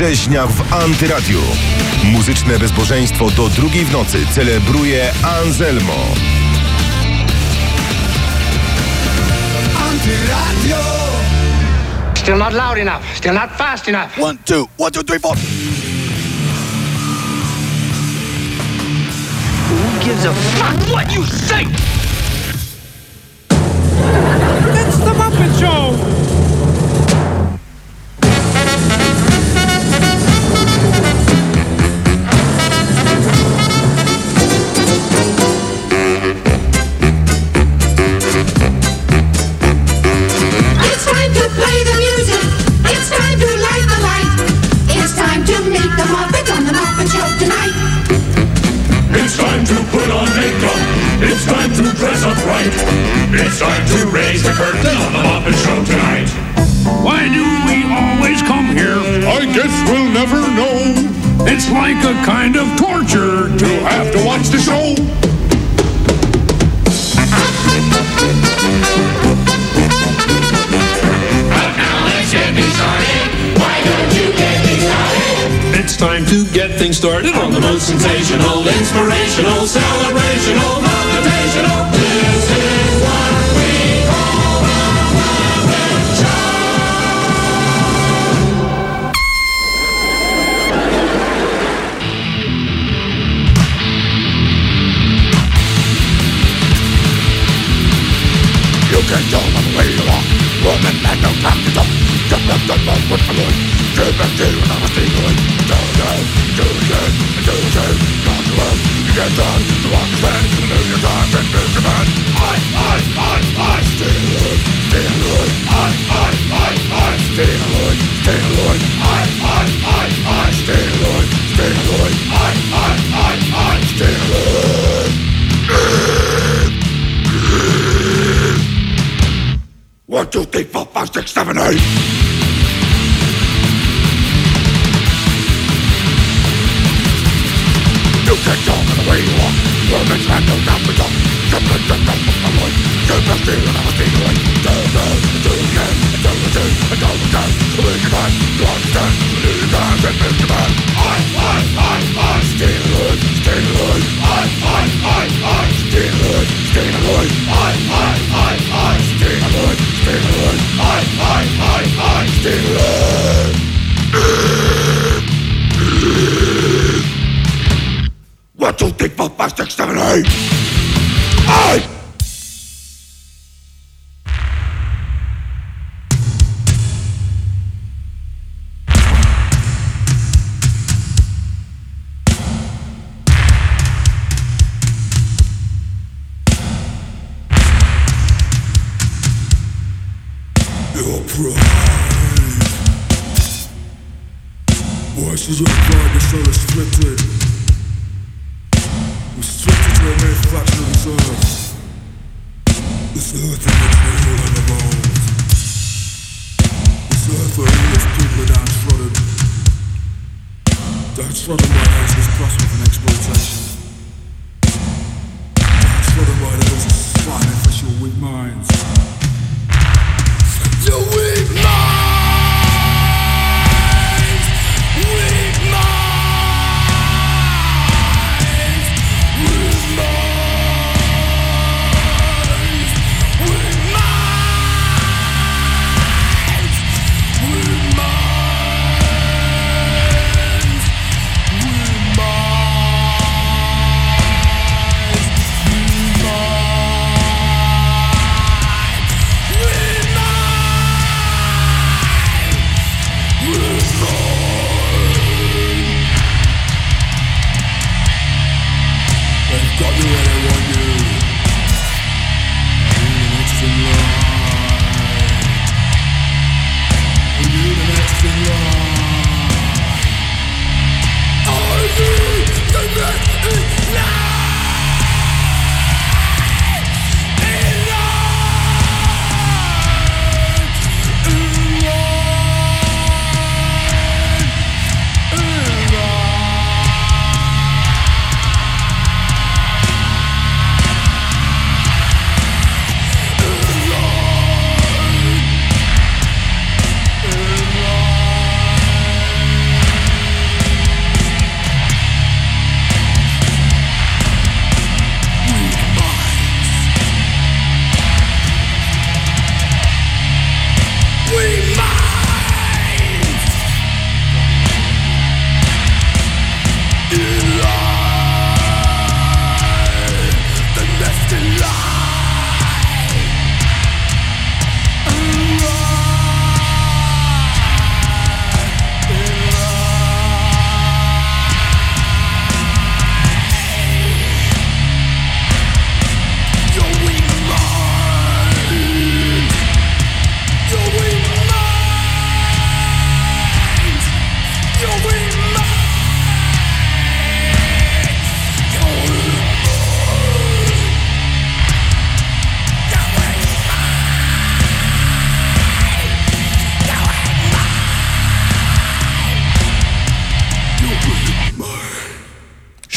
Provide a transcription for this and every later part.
września w Antyradiu. Muzyczne bezbożeństwo do drugiej w nocy celebruje Anselmo. Antyradio! Still not loud enough, still not fast enough. One, two, one, two, three, four. Who gives a fuck what you think? the most sensational. 1970. You can't talk in the way you walk Women's hand don't have to talk Jump and jump from the way Keep a steal and have a steal away Do, do, do, yeah, do machine don't take The big man, you I, I, I, I I, I, I, I I, I, I, I I, I, I, I What you think about exterminate? I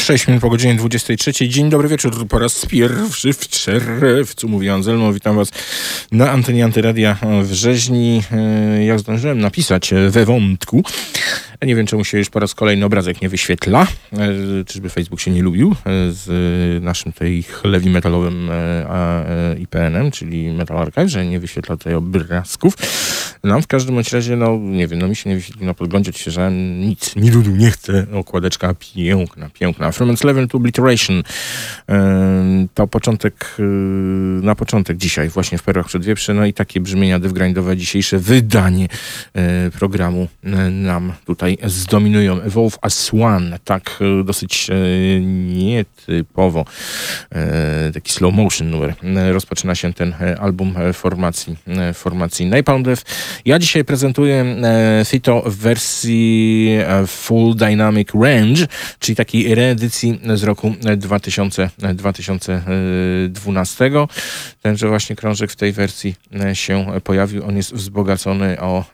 6 minut po godzinie 23. Dzień dobry wieczór. Po raz pierwszy w czerwcu mówi Anselmo. Witam was na antenie Antyradia w Rzeźni. E, jak zdążyłem napisać we wątku, nie wiem, czemu się już po raz kolejny obrazek nie wyświetla. E, czyżby Facebook się nie lubił e, z naszym tutaj chlewi metalowym IPN-em, czyli Metal Archive, że nie wyświetla tutaj obrazków. Nam w każdym razie, no nie wiem, no mi się nie wyświetlił na podglądzie, że nic, ni ludu nie chce. Okładeczka piękna, piękna. From its level to obliteration. To początek, na początek dzisiaj, właśnie w Perłach Przedwieprze, no i takie brzmienia devgrindowe dzisiejsze wydanie programu nam tutaj zdominują. Evolve as One, tak dosyć nietypowo, taki slow motion numer. Rozpoczyna się ten album formacji, formacji Napalm Death. Ja dzisiaj prezentuję Fito w wersji Full Dynamic Range, czyli takiej reedycji z roku 2000, 2012. Tenże właśnie krążek w tej wersji się pojawił. On jest wzbogacony o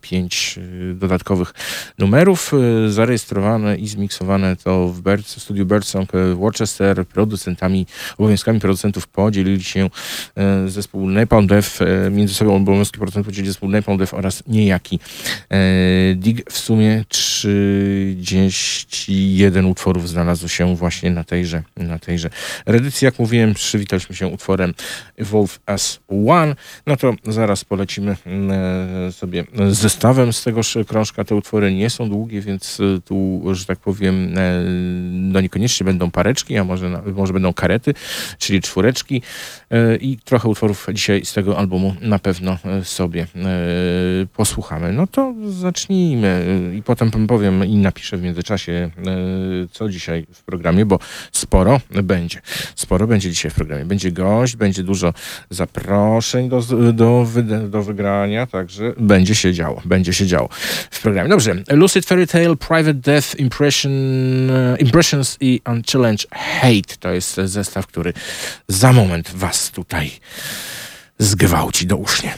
pięć dodatkowych numerów. Zarejestrowane i zmiksowane to w Birds, studiu Birdsong Worcester. Producentami, obowiązkami producentów podzielili się zespół Napalm Death. Między sobą obowiązki producentów dzieli zespół Napalm Death oraz niejaki Dig. W sumie 31 utworów znalazło się właśnie na tejże, na tejże redycji. Jak mówiłem, przywitaliśmy się utworem Evolve as One. No to zaraz polecimy e, sobie zestawem z tegoż krążka. Te utwory nie są długie, więc e, tu, że tak powiem, e, no niekoniecznie będą pareczki, a może, może będą karety, czyli czwóreczki i trochę utworów dzisiaj z tego albumu na pewno sobie posłuchamy. No to zacznijmy i potem powiem i napiszę w międzyczasie, co dzisiaj w programie, bo sporo będzie. Sporo będzie dzisiaj w programie. Będzie gość, będzie dużo zaproszeń do, do, do wygrania, także będzie się działo. Będzie się działo w programie. Dobrze. Lucid Fairy Tale, Private Death, Impression, Impressions i Unchallenged Hate to jest zestaw, który za moment was tutaj zgwałci do usznie.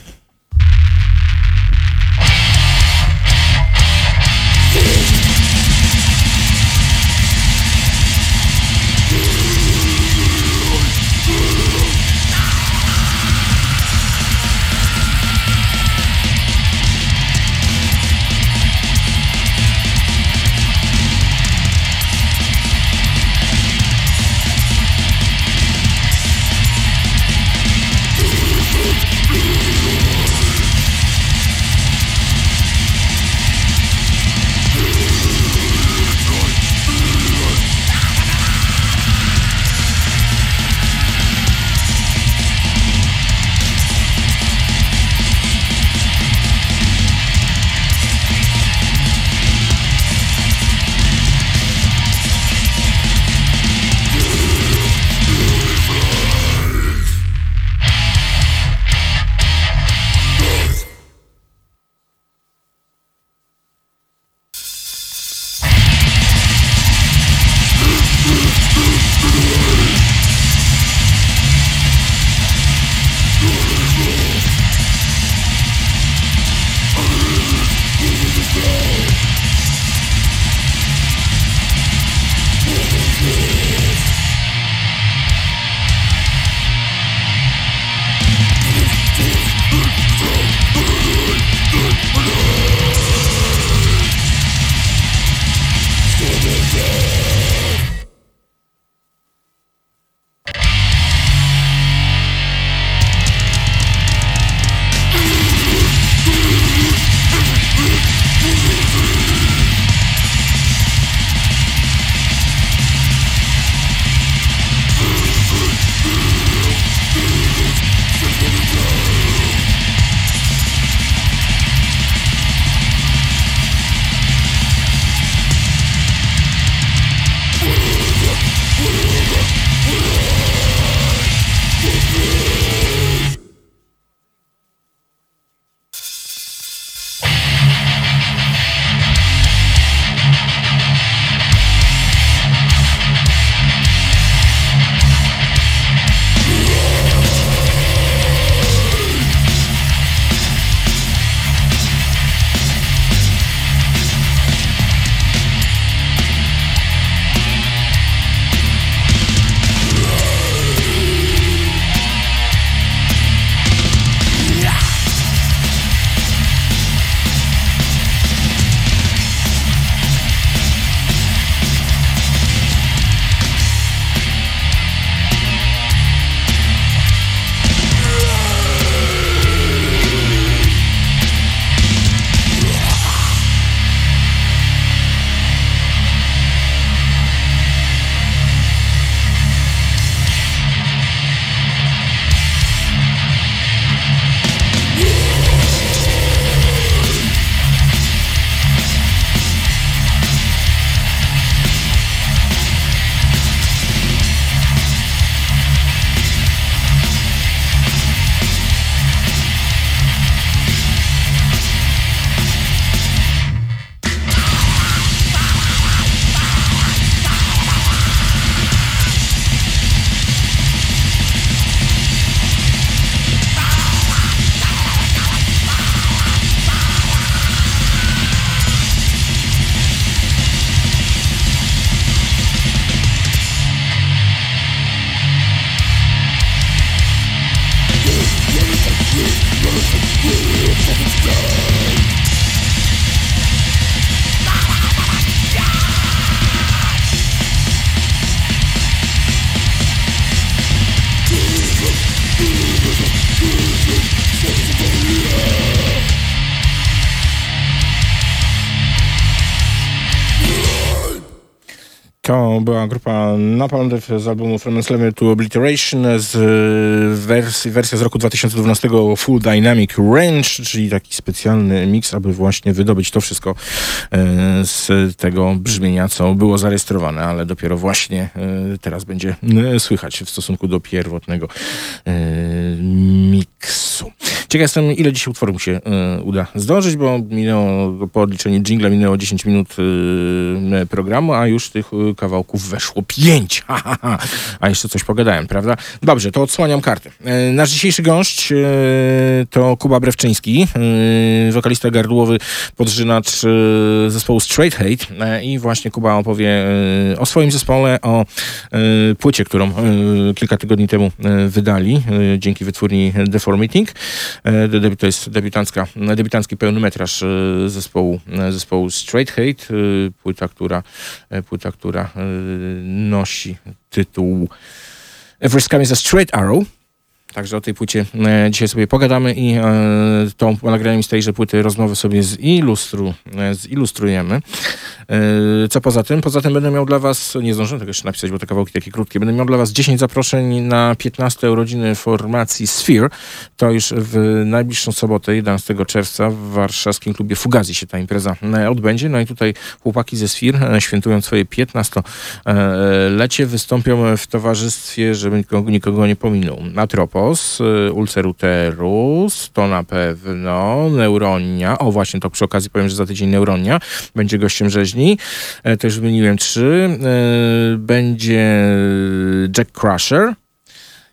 Była grupa Napalm Death z albumu From Enslave to Obliteration z y, wersji, wersja z roku 2012 Full Dynamic Range, czyli taki specjalny mix, aby właśnie wydobyć to wszystko y, z tego brzmienia, co było zarejestrowane, ale dopiero właśnie y, teraz będzie słychać w stosunku do pierwotnego miksu. Ciekaw jestem, ile dzisiaj utworów mu się uda zdążyć, bo minęło, po odliczeniu jingla minęło 10 minut programu, a już tych kawałków weszło pięć. Ha, ha, ha. A jeszcze coś pogadałem, prawda? Dobrze, to odsłaniam karty. E, nasz dzisiejszy gość e, to Kuba Brewczyński, e, wokalista gardłowy, podrzynacz zespołu Straight Hate i właśnie Kuba opowie o swoim zespole, o płycie, którą kilka tygodni temu wydali dzięki wytwórni Deformating. E, debi- to jest debiutancka, debiutancki pełnometraż e, zespołu, e, zespołu Straight Hate, e, płyta, która, e, płyta, która e, nosi tytuł Every Scam is a Straight Arrow. Także o tej płycie e, dzisiaj sobie pogadamy i e, tą nagraniem z tejże płyty rozmowę sobie zilustru, e, zilustrujemy. Co poza tym? Poza tym będę miał dla was, nie zdążyłem tego jeszcze napisać, bo te kawałki takie krótkie, będę miał dla was 10 zaproszeń na 15 urodziny formacji Sphere. To już w najbliższą sobotę, 11 czerwca w warszawskim klubie Fugazi się ta impreza odbędzie. No i tutaj chłopaki ze Sphere, świętując swoje 15-lecie, wystąpią w towarzystwie, żeby nikogo, nikogo nie pominął. Atropos, e, Ulceruterus, to na pewno, Neuronia, o właśnie, to przy okazji powiem, że za tydzień Neuronia będzie gościem rzeźni, e, to już wymieniłem trzy, E, będzie Jack Crusher,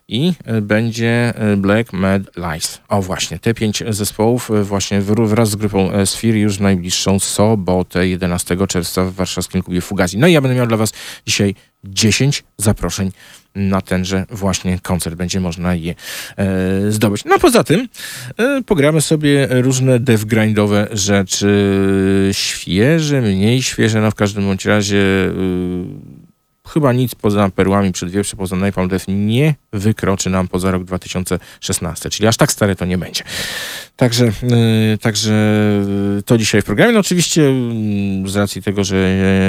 i e, będzie Black Mad Lies. O właśnie, te pięć zespołów właśnie wr- wraz z grupą Sphere już w najbliższą sobotę 11 czerwca w warszawskim klubie Fugazi. No i ja będę miał dla was dzisiaj 10 zaproszeń na tenże właśnie koncert. Będzie można je e, zdobyć. No poza tym e, pogramy sobie różne devgrindowe rzeczy świeże, mniej świeże, no w każdym bądź razie y, chyba nic poza perłami przedwieprze, poza Napalm Death nie wykroczy nam poza rok 2016, czyli aż tak stare to nie będzie. Także, yy, także yy, to dzisiaj w programie. No oczywiście yy, z racji tego, że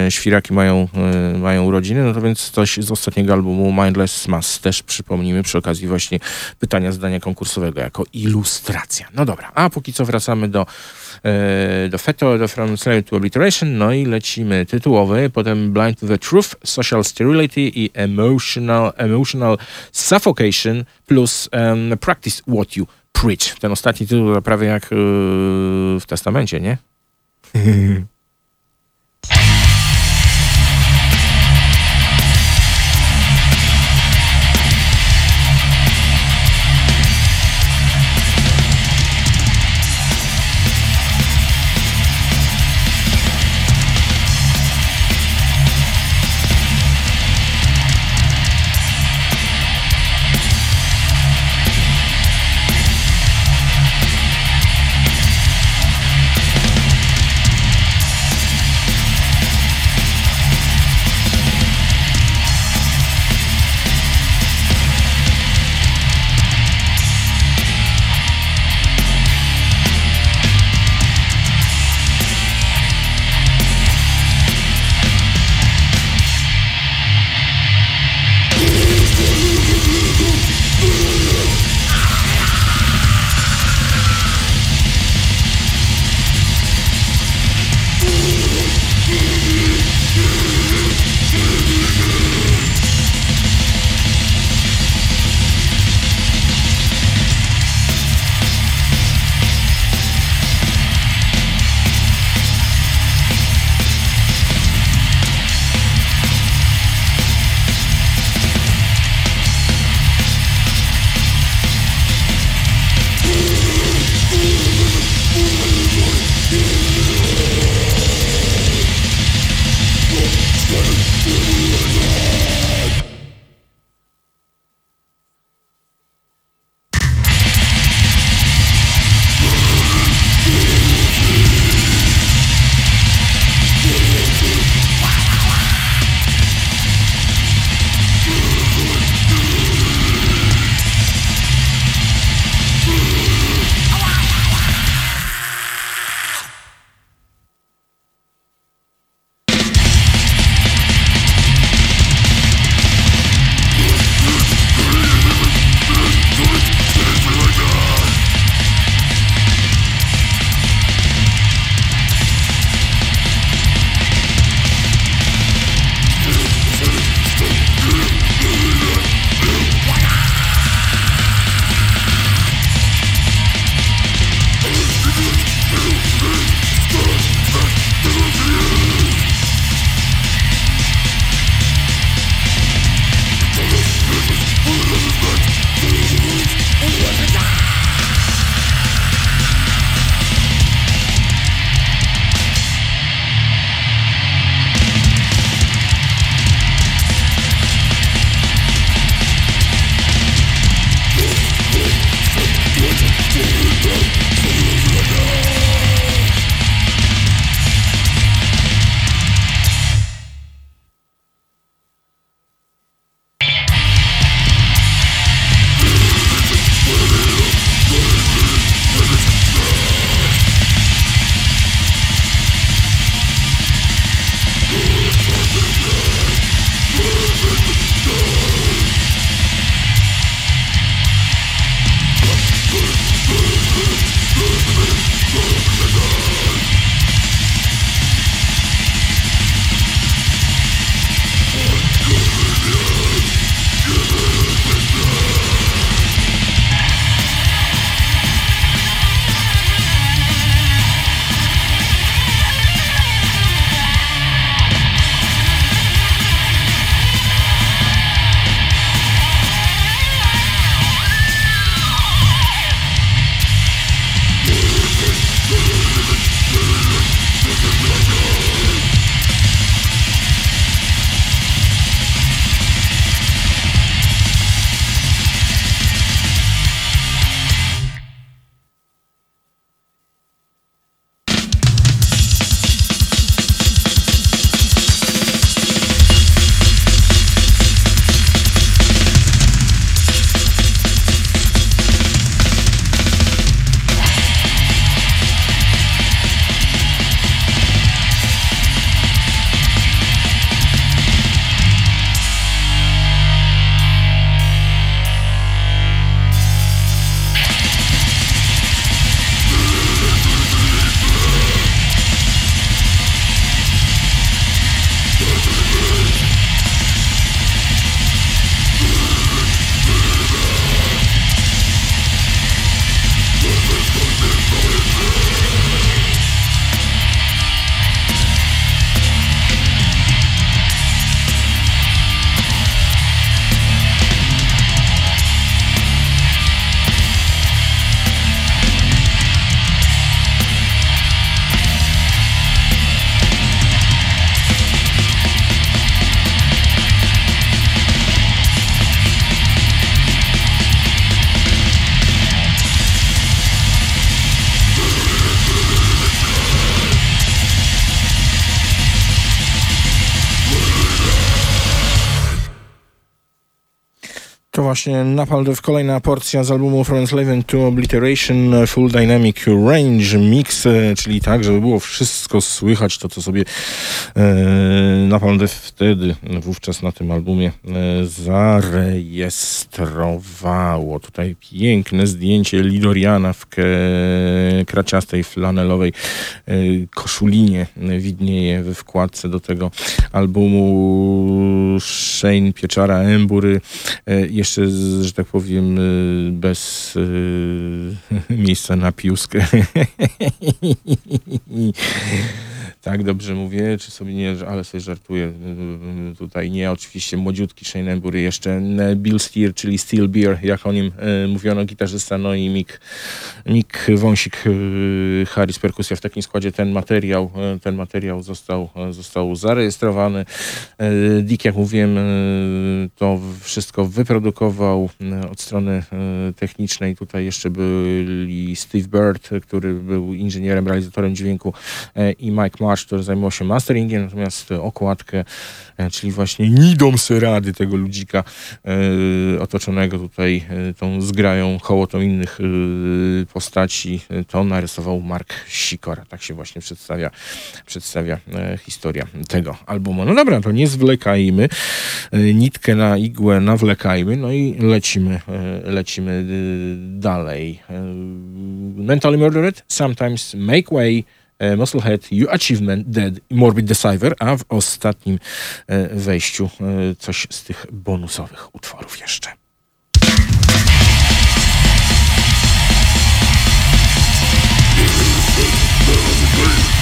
e, świraki mają, yy, mają urodziny, no to więc coś z ostatniego albumu Mindless Mass też przypomnimy przy okazji właśnie pytania zdania konkursowego jako ilustracja. No dobra, a póki co wracamy do do Feto, do From Slave to Obliteration, no i lecimy tytułowy, potem Blind to the Truth, Social Sterility i Emotional, emotional Suffocation plus um, Practice What You Preach. Ten ostatni tytuł prawie jak yy, w testamencie, nie? właśnie Napalm Death, kolejna porcja z albumu From Enslavement to Obliteration Full Dynamic Range Mix, czyli tak, żeby było wszystko słychać, to co sobie e, Napalm Death wtedy, wówczas na tym albumie e, zarejestrowało. Tutaj piękne zdjęcie Lidoriana w kraciastej flanelowej e, koszulinie widnieje we wkładce do tego albumu Shane Pieczara Embury e, jeszcze, że tak powiem, e, bez e, miejsca na piuskę. Tak, dobrze mówię, czy sobie nie, ale sobie żartuję. Yy, Tutaj nie, oczywiście młodziutki Shane Embury, jeszcze Bill Steer, czyli Steel Beer, jak o nim e, mówiono, gitarzysta, no i Mick, Mick Wąsik, e, Harris perkusja w takim składzie. Ten materiał, e, ten materiał został, został zarejestrowany. Dick, jak mówiłem, to wszystko wyprodukował od strony technicznej. Tutaj jeszcze byli Steve Bird, który był inżynierem, realizatorem dźwięku i Mike Marsh, który zajmował się masteringiem, natomiast e, okładkę, e, czyli właśnie nidą serady tego ludzika e, otoczonego tutaj tą zgrają hołotą innych postaci, to narysował Mark Sikora. Tak się właśnie przedstawia, przedstawia historia tego albumu. No dobra, to nie zwlekajmy, nitkę na igłę nawlekajmy, no i lecimy, lecimy dalej. Mentally Murdered, Sometimes Make Way, Musclehead, You Achievement, Dead Morbid Deceiver, a w ostatnim e, wejściu e, coś z tych bonusowych utworów jeszcze. Dead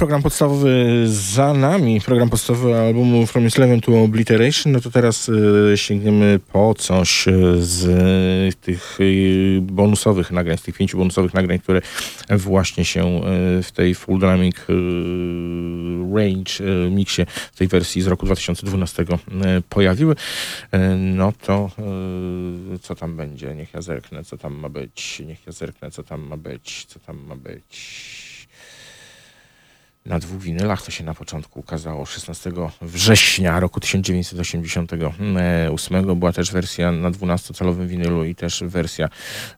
program podstawowy za nami, program podstawowy albumu From Eleven to Obliteration, no to teraz y, sięgniemy po coś z y, tych y, bonusowych nagrań, z tych pięciu bonusowych nagrań, które właśnie się y, w tej Full Dynamic y, Range y, miksie, w tej wersji z roku 2012 y, pojawiły. Y, no to y, co tam będzie? Niech ja zerknę, co tam ma być. Niech ja zerknę, co tam ma być. Co tam ma być na dwóch winylach. To się na początku ukazało 16 września roku 1988. Była też wersja na 12-calowym winylu i też wersja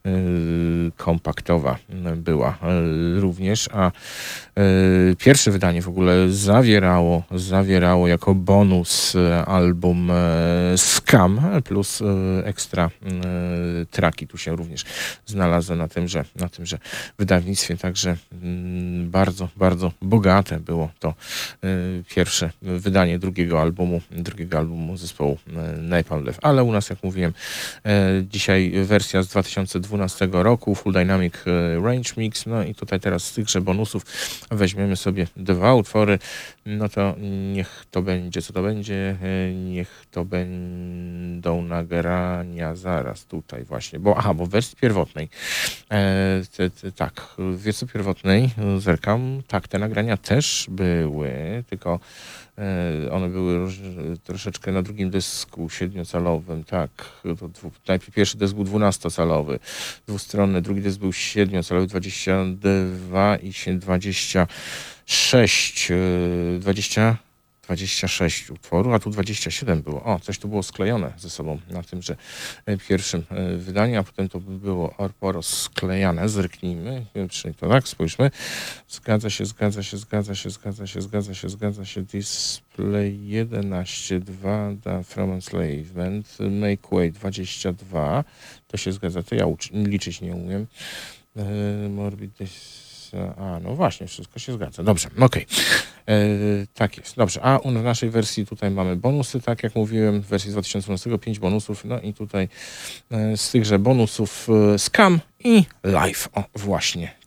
y, kompaktowa była y, również, a y, pierwsze wydanie w ogóle zawierało, zawierało jako bonus album Scam plus y, ekstra traki tu się również znalazły na tymże, na tymże wydawnictwie, także mm, bardzo, bardzo było to y, pierwsze wydanie drugiego albumu, drugiego albumu zespołu y, Napalm Death. Ale u nas, jak mówiłem, y, dzisiaj wersja z 2012 roku, Full Dynamic Range Mix, no i tutaj teraz z tychże bonusów weźmiemy sobie dwa utwory, no to niech to będzie, co to będzie, niech to będą nagrania zaraz tutaj właśnie, bo aha, bo w wersji pierwotnej, e, te, te, tak, w wersji pierwotnej zerkam, tak, te nagrania też były, tylko e, one były troszeczkę na drugim dysku siedmiocalowym, tak. To dwu, najpierw pierwszy dysk był dwunastocalowy, dwustronny, drugi dysk był siedmiocalowy, 22 i się 26, e, 20, 26 utworu, a tu 27 było. O, coś tu było sklejone ze sobą na tymże e, pierwszym e, wydaniu, a potem to było porozklejane. Zerknijmy, czyli to tak, spójrzmy. Zgadza się, zgadza się, zgadza się, zgadza się, zgadza się, zgadza się. Display 11.2 da From Enslavement, Make Way 22. To się zgadza, to ja liczyć nie umiem. E, Morbid a, no właśnie, wszystko się zgadza. Dobrze, okej. E, Tak jest, dobrze. A u- w naszej wersji tutaj mamy bonusy, tak jak mówiłem, w wersji z 2012 5 bonusów, no i tutaj e, z tychże bonusów e, Scam i Live. O, właśnie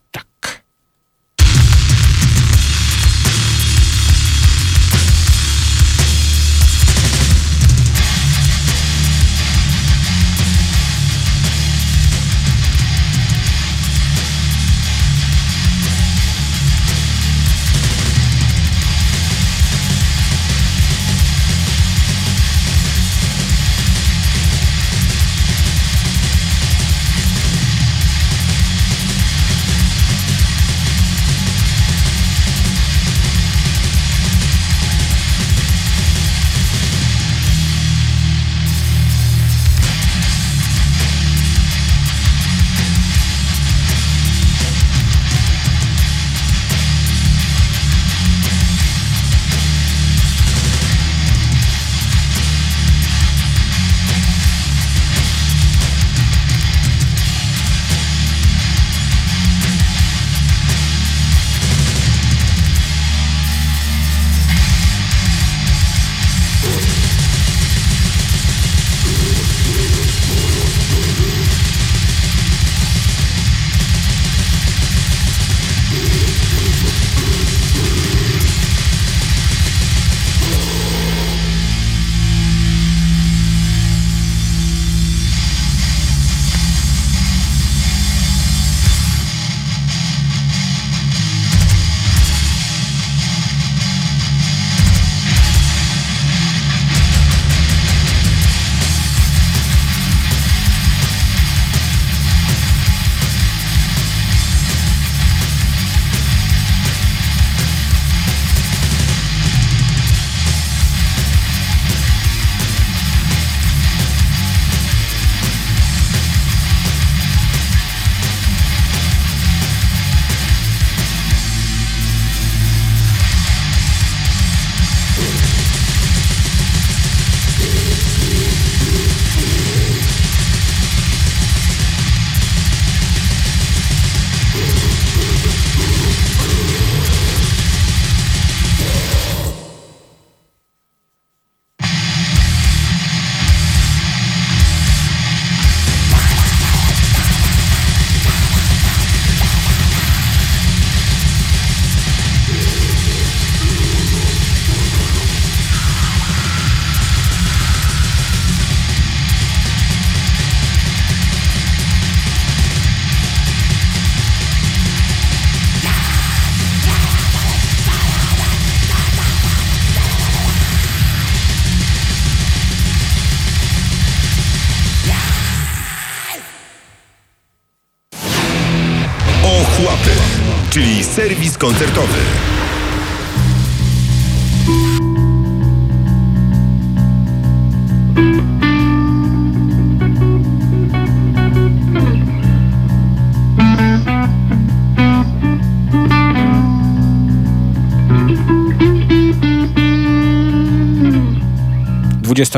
serwis koncertowy.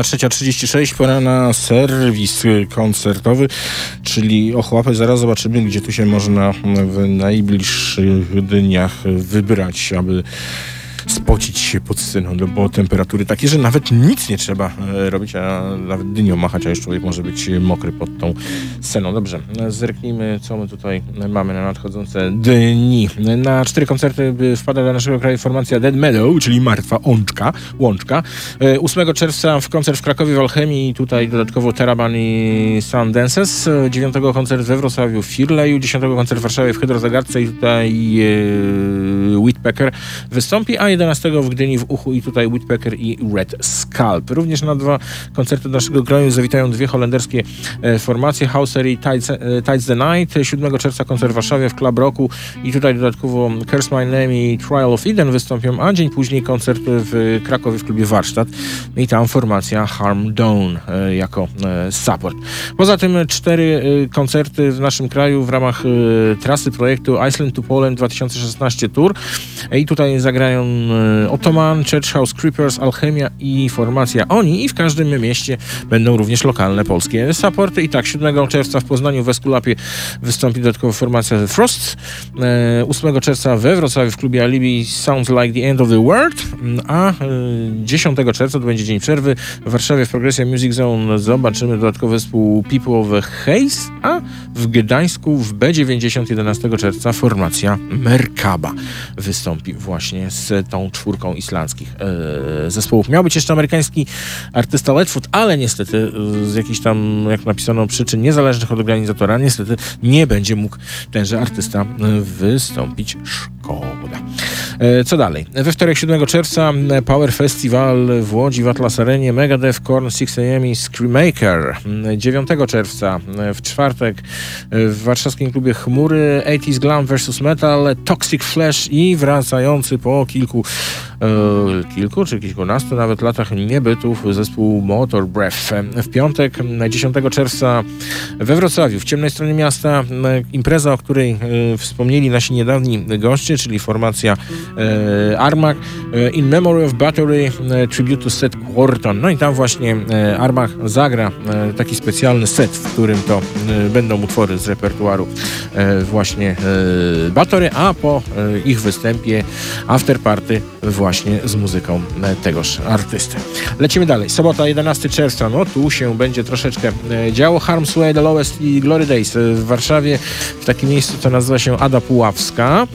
23.36, pora na serwis koncertowy, czyli ochłapy. Zaraz zobaczymy, gdzie tu się można w najbliższych dniach wybrać, aby spocić się pod sceną, no bo temperatury takie, że nawet nic nie trzeba e, robić, a nawet dynią machać, a już człowiek może być mokry pod tą sceną. Dobrze, zerknijmy, co my tutaj mamy na nadchodzące dni. Na cztery koncerty wpada do naszego kraju formacja Dead Meadow, czyli Martwa Łączka. Łączka. 8 e, czerwca w koncert w Krakowie w Alchemii, tutaj dodatkowo Teraban i Sundances. 9 koncert we Wrocławiu w Firleju, 10 koncert w Warszawie w Hydrozagadce i tutaj e, Whitpecker wystąpi, a 11 w Gdyni w Uchu i tutaj Whitpecker i Red Scalp. Również na dwa koncerty naszego kraju zawitają dwie holenderskie e, formacje Hauser i Tides, e, Tides the Night. 7 czerwca koncert w Warszawie w Club Roku i tutaj dodatkowo Curse My Name i Trial of Eden wystąpią, a dzień później koncert w Krakowie w klubie Warsztat i tam formacja Harm Dawn e, jako support. Poza tym cztery koncerty w naszym kraju w ramach trasy projektu Iceland to Poland 2016 Tour i tutaj zagrają E, Ottoman, Church House Creepers, Alchemia i formacja Oni i w każdym mieście będą również lokalne polskie supporty. I tak 7 czerwca w Poznaniu w Eskulapie wystąpi dodatkowo formacja The Frost. 8 e, czerwca we Wrocławiu w klubie Alibi Sounds Like the End of the World, a 10 e, czerwca to będzie dzień przerwy. W Warszawie w Progressia Music Zone zobaczymy dodatkowy zespół People of Haze, a w Gdańsku w B90 11 czerwca formacja Merkaba wystąpi właśnie z tą czwórką islandzkich e, zespołów. Miał być jeszcze amerykański artysta Ledfoot, ale niestety z jakichś tam, jak napisano, przyczyn niezależnych od organizatora, niestety nie będzie mógł tenże artysta wystąpić. E, co dalej? We wtorek 7 czerwca Power Festival w Łodzi w Atlas Arenie Megadeth, Korn, 6am i Screamaker. 9 czerwca w czwartek w warszawskim klubie Chmury 80s Glam vs Metal, Toxic Flash i wracający po kilku e, kilku czy kilkunastu nawet latach niebytów zespół Motor Breath. W piątek 10 czerwca we Wrocławiu w ciemnej stronie miasta impreza, o której e, wspomnieli nasi niedawni goście, czyli formacja e, Armag In Memory of Battery Tribute to Set Quarton. No i tam właśnie Armag zagra taki specjalny set, w którym to będą utwory z repertuaru właśnie Battery, a po ich występie afterparty właśnie z muzyką tegoż artysty. Lecimy dalej. Sobota 11 czerwca. No tu się będzie troszeczkę działo. Harmsway, The Lowest i Glory Days w Warszawie w takim miejscu, co nazywa się Ada Puławska.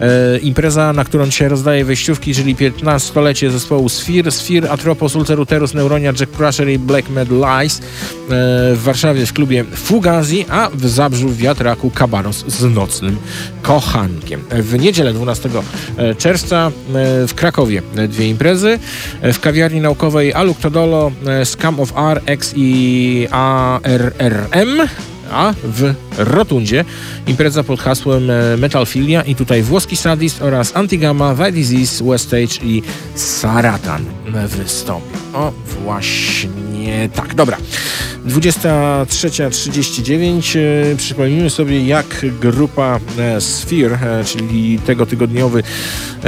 E, impreza, na którą dzisiaj rozdaje wejściówki, czyli 15-lecie zespołu Sphere, Sphere, Atropos, Ulceruterus, Neuronia, Jack Crusher i Black Mad Lies e, w Warszawie w klubie Fugazi, a w Zabrzu w Wiatraku Kabanos z nocnym kochankiem. W niedzielę 12 e, czerwca e, w Krakowie dwie imprezy. E, w kawiarni naukowej Aluktodolo, Scam of R, X i ARRM a w Rotundzie impreza pod hasłem Metalfilia i tutaj włoski sadist oraz Antigama, The Disease, Westage i Saratan wystąpią. O, właśnie tak. Dobra. 23.39. E, przypomnijmy sobie, jak grupa e, Sphere, e, czyli tego tygodniowy,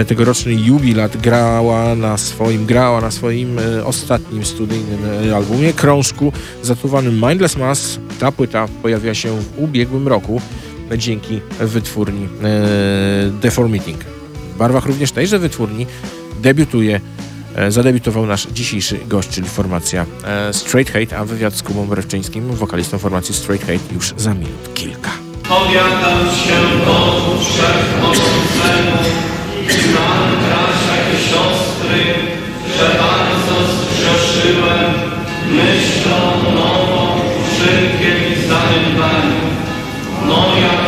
tegoroczny jubilat grała na swoim, grała na swoim ostatnim studyjnym albumie, krążku zatytułowanym Mindless Mass. Ta płyta pojawiła się w ubiegłym roku dzięki wytwórni Deformating. W barwach również tejże wytwórni debiutuje zadebiutował nasz dzisiejszy gość, czyli formacja e, Straight Hate, a wywiad z Kubą Brewczyńskim, wokalistą formacji Straight Hate już za minut kilka. Powiadam się Wszechmocnemu i znam bracia i siostry, że bardzo zgrzeszyłem myślą nową, czynkiem i zaniedbaniem. Moja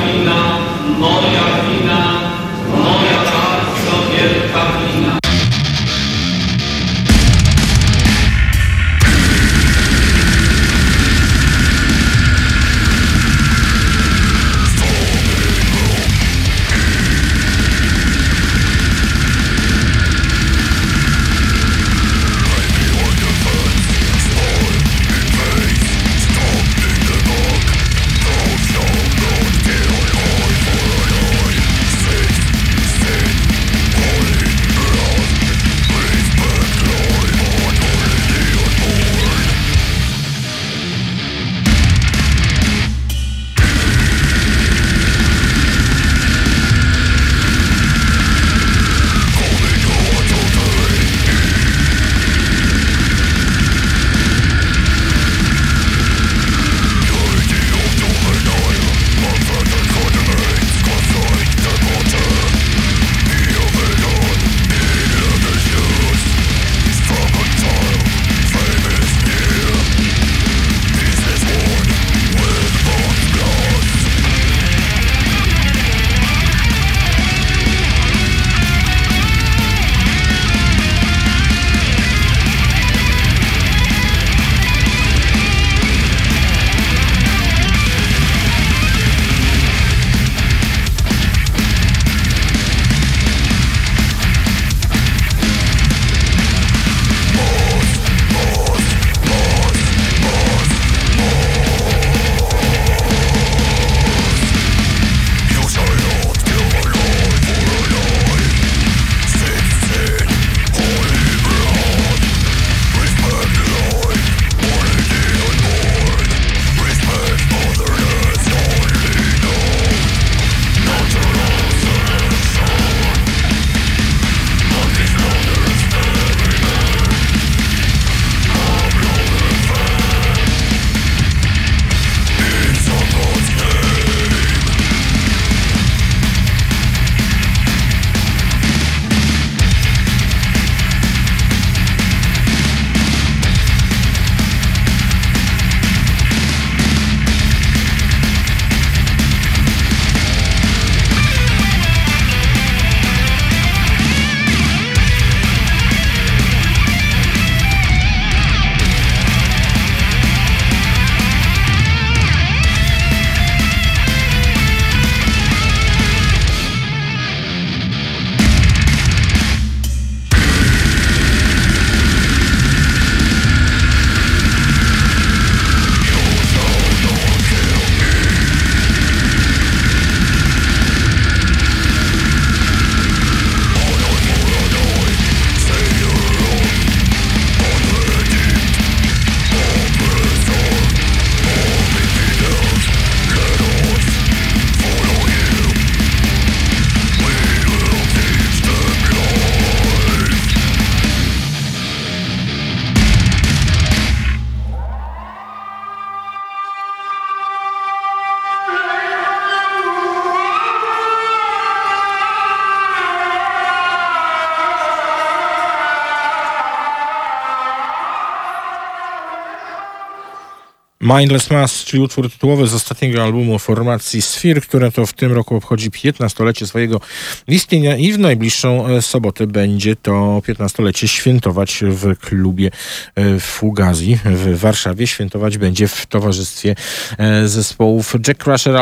Mindless Mass, czyli utwór tytułowy z ostatniego albumu formacji Sphere, które to w tym roku obchodzi 15-lecie swojego istnienia i w najbliższą e, sobotę będzie to 15-lecie świętować w klubie e, Fugazi w Warszawie. Świętować będzie w towarzystwie e, zespołów Jack Crusher,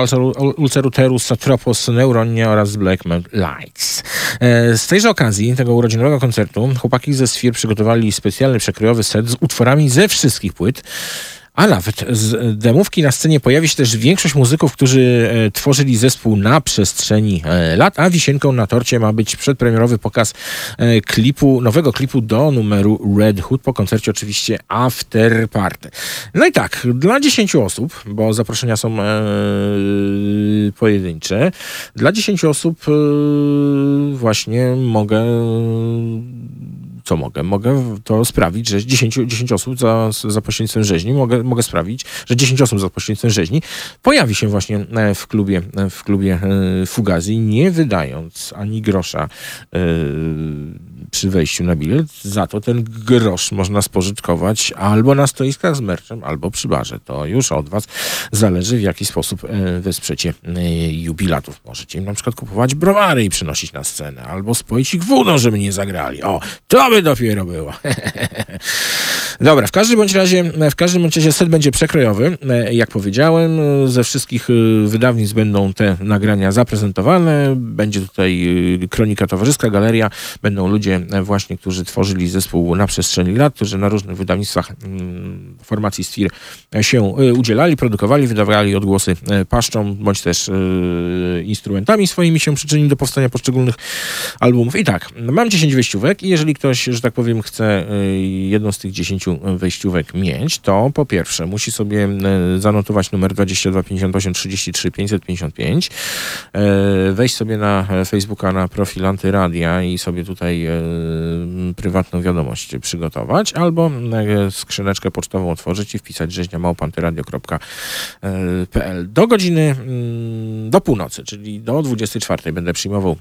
Ulceruterus, Satropos, Neuronia oraz Black Lights. Z tejże okazji, tego urodzinowego koncertu, chłopaki ze Sphere przygotowali specjalny przekrojowy set z utworami ze wszystkich płyt. A nawet z demówki na scenie pojawi się też większość muzyków, którzy e, tworzyli zespół na przestrzeni e, lat, a wisienką na torcie ma być przedpremierowy pokaz e, klipu, nowego klipu do numeru Red Hood, po koncercie oczywiście After Party. No i tak, dla 10 osób, bo zaproszenia są pojedyncze, dla 10 osób właśnie mogę co mogę? Mogę to sprawić, że 10, 10 osób za, za pośrednictwem rzeźni, mogę, mogę sprawić, że 10 osób za pośrednictwem rzeźni pojawi się właśnie e, w klubie, e, w klubie e, Fugazi, nie wydając ani grosza przy wejściu na bilet. Za to ten grosz można spożytkować albo na stoiskach z merczem, albo przy barze. To już od was zależy, w jaki sposób wesprzecie jubilatów. Możecie im na przykład kupować browary i przynosić na scenę, albo spoić ich wodą, żeby nie zagrali. O, to by dopiero było. Dobra, w każdym bądź razie, w każdym bądź razie set będzie przekrojowy. Jak powiedziałem, ze wszystkich y, wydawnictw będą te nagrania zaprezentowane. Będzie tutaj kronika towarzyska, galeria. Będą ludzie e, właśnie, którzy tworzyli zespół na przestrzeni lat, którzy na różnych wydawnictwach mm, formacji Stir się udzielali, produkowali, wydawali odgłosy e, paszczą, bądź też instrumentami swoimi się przyczynili do powstania poszczególnych albumów. I tak, mam 10 wyjściówek i jeżeli ktoś że tak powiem, chce jedną z tych 10 pięciu wejściówek mieć, to po pierwsze musi sobie e, zanotować numer 2258 33 555, wejść sobie na Facebooka, na profil Antyradia i sobie tutaj e, prywatną wiadomość przygotować, albo e, skrzyneczkę pocztową otworzyć i wpisać rzeźnia małpantyradio.pl do godziny, mm, do północy, czyli do 24 będę przyjmował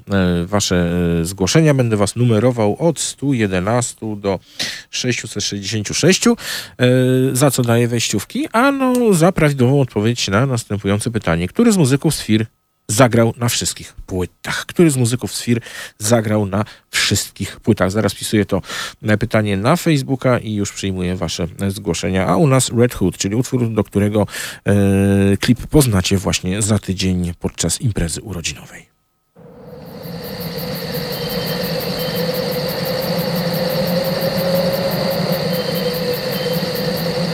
Wasze zgłoszenia, będę Was numerował od 111 do 660 26, e, za co daje wejściówki, a no za prawidłową odpowiedź na następujące pytanie. Który z muzyków Sfir zagrał na wszystkich płytach? Który z muzyków Sfir zagrał na wszystkich płytach? Zaraz pisuję to e, pytanie na Facebooka i już przyjmuję wasze e, zgłoszenia. A u nas Red Hood, czyli utwór, do którego e, klip poznacie właśnie za tydzień podczas imprezy urodzinowej.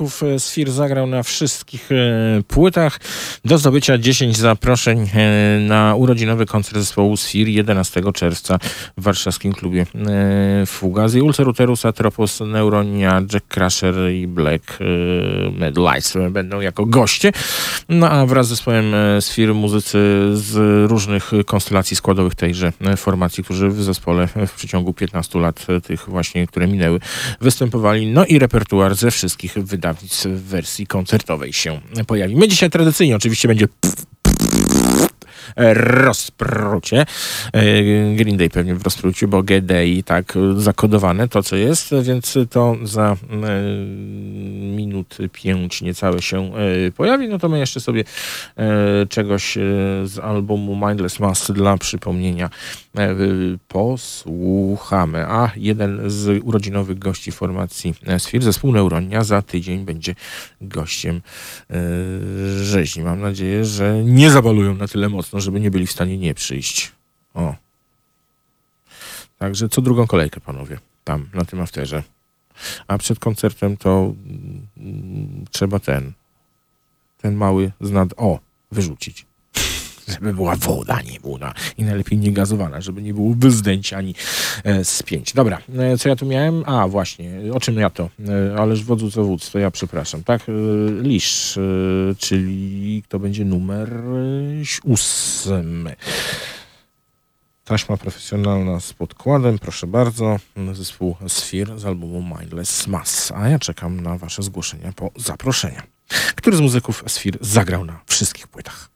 Muzyków Sphere zagrał na wszystkich płytach. Do zdobycia 10 zaproszeń na urodzinowy koncert zespołu Sphere 11 czerwca w warszawskim klubie Fugazi, Ulceruterus, Atropos, Neuronia, Jack Crusher i Black Mad Lights będą jako goście. No a wraz z zespołem Sphere muzycy z różnych konstelacji składowych tejże formacji, którzy w zespole w przeciągu 15 lat tych właśnie, które minęły, występowali. No i repertuar ze wszystkich w wersji koncertowej się pojawi. My dzisiaj tradycyjnie oczywiście będzie rozprucie. E, Green Day pewnie w rozpruciu, bo GDI tak zakodowane to, co jest, więc to za e, minut pięć niecałe się e, pojawi. No to my jeszcze sobie czegoś z albumu Mindless Mass dla przypomnienia posłuchamy. A jeden z urodzinowych gości formacji Sfir, zespół Neuronia, za tydzień będzie gościem rzeźni. Mam nadzieję, że nie zabalują na tyle mocno, żeby nie byli w stanie nie przyjść. O. Także co drugą kolejkę, panowie, tam, na tym afterze. A przed koncertem to mm, trzeba ten, ten mały znad, o, wyrzucić. Żeby była woda, nie woda. I najlepiej nie gazowana, żeby nie było wyzdęć ani e, spięć. Dobra, e, co ja tu miałem? A, właśnie, o czym ja to? E, ależ wodzu co wódz, to ja przepraszam. Tak, e, Lisz, e, czyli to będzie numer e, ósmy. Taśma profesjonalna z podkładem, proszę bardzo. Zespół Sphere z albumu Mindless Mass. A ja czekam na Wasze zgłoszenia po zaproszenia. Który z muzyków Sphere zagrał na wszystkich płytach?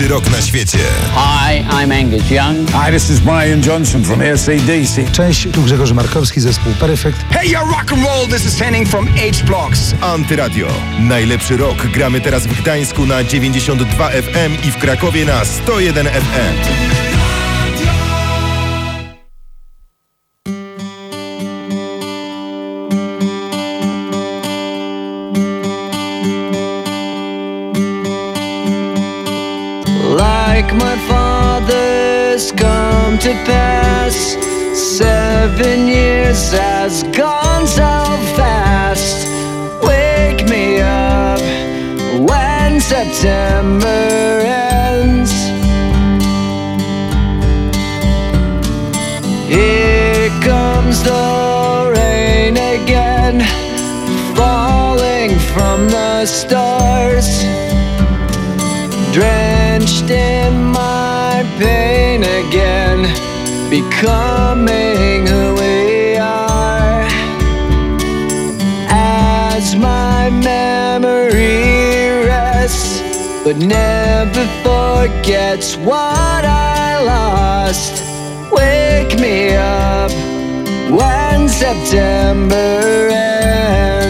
Najlepszy rok na świecie. Hi, I'm Angus Young. Hi, this is Brian Johnson from ACDC. Cześć, tu Grzegorz Markowski, zespół Perfect. Hey, yo, rock and roll, this is Henning from H-Blocks. Antyradio. Najlepszy rok gramy teraz w Gdańsku na 92 FM i w Krakowie na 101 FM. To pass. Seven years has gone so fast. Wake me up when September ends. Here comes the rain again, falling from the stars, in my pain again becoming who we are. As my memory rests but never forgets what I lost. Wake me up when September ends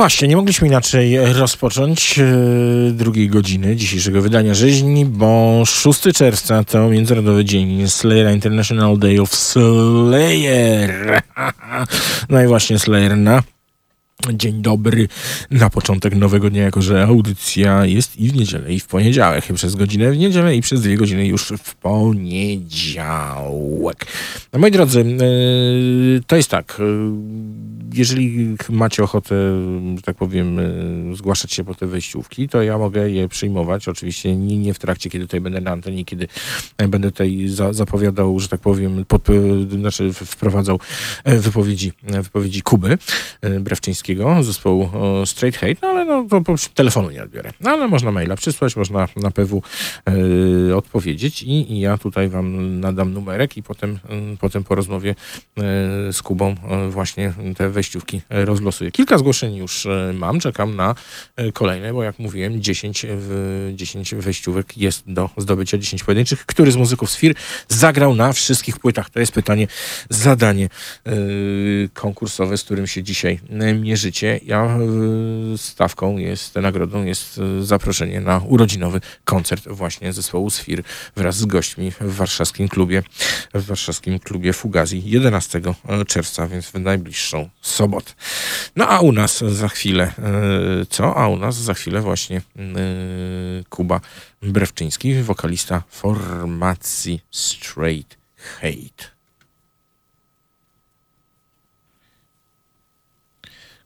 Właśnie, nie mogliśmy inaczej rozpocząć e, drugiej godziny dzisiejszego wydania rzeźni, bo 6 czerwca to Międzynarodowy Dzień Slayera International Day of Slayer. no i właśnie Slayer na Dzień dobry na początek nowego dnia, jako że audycja jest i w niedzielę, i w poniedziałek, i przez godzinę w niedzielę, i przez dwie godziny już w poniedziałek. No, moi drodzy, e, to jest tak. E, jeżeli macie ochotę, że tak powiem, e, zgłaszać się po te wejściówki, to ja mogę je przyjmować. Oczywiście nie, nie w trakcie, kiedy tutaj będę na antenie, kiedy będę tutaj za, zapowiadał, że tak powiem, pod, znaczy wprowadzał wypowiedzi, wypowiedzi Kuby Brewczyńskiej zespołu Straight Hate, no ale no, to po telefonu nie odbiorę. No ale można maila przysłać, można na PW y, odpowiedzieć i, i, ja tutaj wam nadam numerek i potem, y, potem po rozmowie y, z Kubą właśnie te wejściówki rozlosuję. Kilka zgłoszeń już mam, czekam na kolejne, bo jak mówiłem 10, 10 wejściówek jest do zdobycia 10 pojedynczych. Który z muzyków z FIR zagrał na wszystkich płytach? To jest pytanie, zadanie konkursowe, z którym się dzisiaj mierzy życie. Ja y, stawką jest, nagrodą jest y, zaproszenie na urodzinowy koncert właśnie zespołu Sfir wraz z gośćmi w warszawskim klubie, w warszawskim klubie Fugazi 11 czerwca, więc w najbliższą sobotę. No a u nas za chwilę, co? A u nas za chwilę właśnie Kuba Brewczyński, wokalista formacji Straight Hate.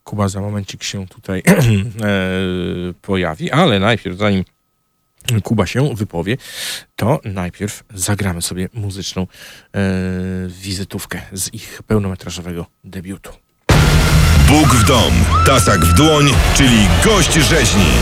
Kuba za momencik się tutaj e, pojawi, ale najpierw, zanim Kuba się wypowie, to najpierw zagramy sobie muzyczną e, wizytówkę z ich pełnometrażowego debiutu. Bóg w dom, tasak w dłoń, czyli gość rzeźni.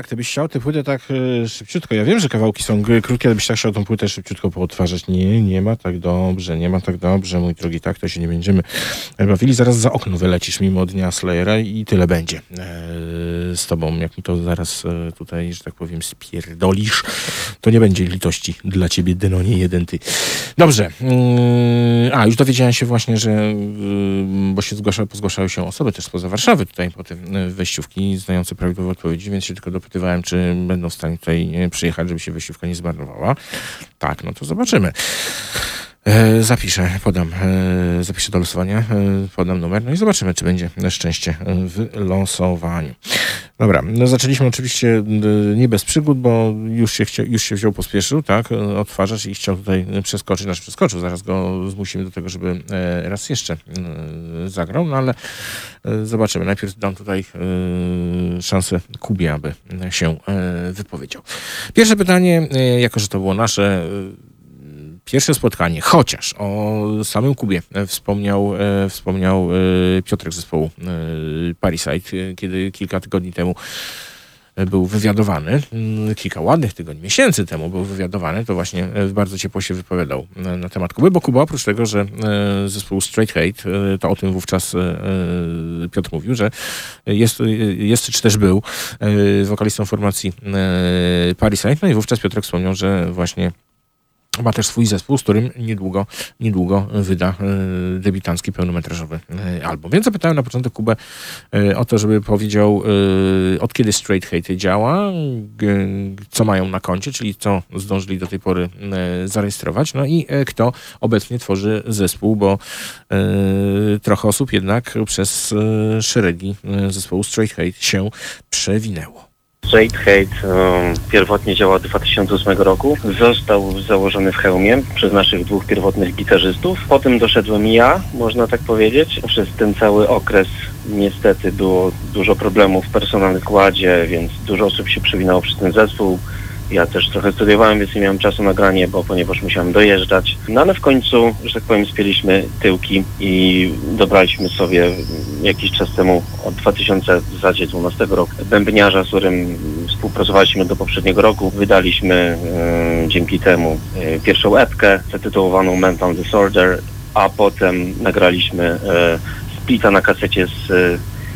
Tak, ty byś chciał tę płytę tak e, szybciutko. Ja wiem, że kawałki są krótkie, ale byś tak chciał tą płytę szybciutko pootwarzać. Nie, nie ma tak dobrze, nie ma tak dobrze, mój drogi, tak to się nie będziemy bawili. Zaraz za okno wylecisz mimo dnia Slayera i tyle będzie e, z tobą. Jak mi to zaraz e, tutaj, że tak powiem, spierdolisz, to nie będzie litości dla ciebie, Denonie, jeden ty. Dobrze. Mm, a, już dowiedziałem się właśnie, że, y, bo się zgłasza, pozgłaszały się osoby też spoza Warszawy tutaj po tym wejściówki, znające prawidłowe odpowiedzi, więc się tylko czy będą w stanie tutaj e, przyjechać, żeby się wysiłka nie zmarnowała. Tak, no to zobaczymy. E, zapiszę, podam, e, zapiszę do losowania, e, podam numer, no i zobaczymy, czy będzie szczęście w losowaniu. Dobra, no zaczęliśmy oczywiście nie bez przygód, bo już się, chcia, już się wziął, pospieszył, tak, odtwarzacz i chciał tutaj przeskoczyć, znaczy przeskoczył, zaraz go zmusimy do tego, żeby raz jeszcze zagrał, no ale zobaczymy. Najpierw dam tutaj szansę Kubie, aby się wypowiedział. Pierwsze pytanie, jako że to było nasze, pierwsze spotkanie, chociaż o samym Kubie wspomniał, e, wspomniał e, Piotrek zespołu e, Parisite, kiedy kilka tygodni temu był wywiadowany, mm, kilka ładnych tygodni, miesięcy temu był wywiadowany, to właśnie bardzo ciepło się wypowiadał na temat Kuby, bo Kuba oprócz tego, że zespół Straight Hate, to o tym wówczas Piotr mówił, że jest, jest czy też był wokalistą formacji Parisite, no i wówczas Piotrek wspomniał, że właśnie ma też swój zespół, z którym niedługo, niedługo wyda e, debiutancki pełnometrażowy e, album. Więc zapytałem na początek Kubę e, o to, żeby powiedział od kiedy Straight Hate działa, co mają na koncie, czyli co zdążyli do tej pory zarejestrować, no i kto obecnie tworzy zespół, bo trochę osób jednak przez szeregi zespołu Straight Hate się przewinęło. Straight Hate um, pierwotnie działał od 2008 roku. Został założony w hełmie przez naszych dwóch pierwotnych gitarzystów. Potem doszedłem ja, można tak powiedzieć. Przez ten cały okres niestety było dużo problemów w personalnym składzie, więc dużo osób się przewinęło przez ten zespół. Ja też trochę studiowałem, więc nie miałem czasu na granie, bo ponieważ musiałem dojeżdżać. No ale w końcu, że tak powiem, spieliśmy tyłki i dobraliśmy sobie jakiś czas temu, od 2012 roku, bębniarza, z którym współpracowaliśmy do poprzedniego roku. Wydaliśmy y, dzięki temu y, pierwszą epkę zatytułowaną Mental Disorder, a potem nagraliśmy y, splita na kasecie z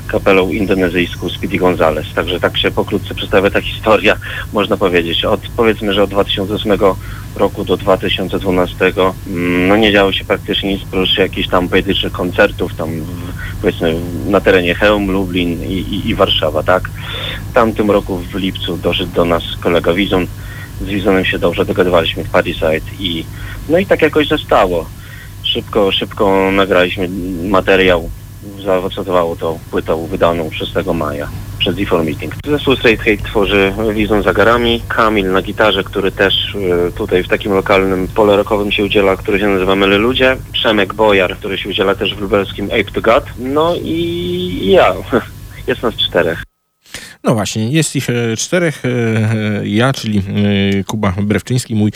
kapelą indonezyjską Speedy Gonzales. Także tak się pokrótce przedstawia ta historia, można powiedzieć. Od powiedzmy, że od 2008 roku do 2012 mm, no nie działo się praktycznie nic prócz jakichś tam pojedynczych koncertów tam w, powiedzmy na terenie Chełm, Lublin i, i, i, Warszawa, tak. W tamtym roku w lipcu doszedł do nas kolega Wizon. Z Wizonem się dobrze dogadywaliśmy w Parisite i no i tak jakoś zostało. Szybko, szybko nagraliśmy materiał zaowocowało to płytą wydaną 6 maja przez D4 Meeting. Zespół Straight Hate tworzy Wizon za garami, Kamil na gitarze, który też y, tutaj w takim lokalnym pole rockowym się udziela, który się nazywa Myly Ludzie, Przemek Bojar, który się udziela też w lubelskim Ape to God, no i ja. Jest nas czterech. No właśnie, jest ich e, czterech. E, e, ja, czyli Kuba Brewczyński, mój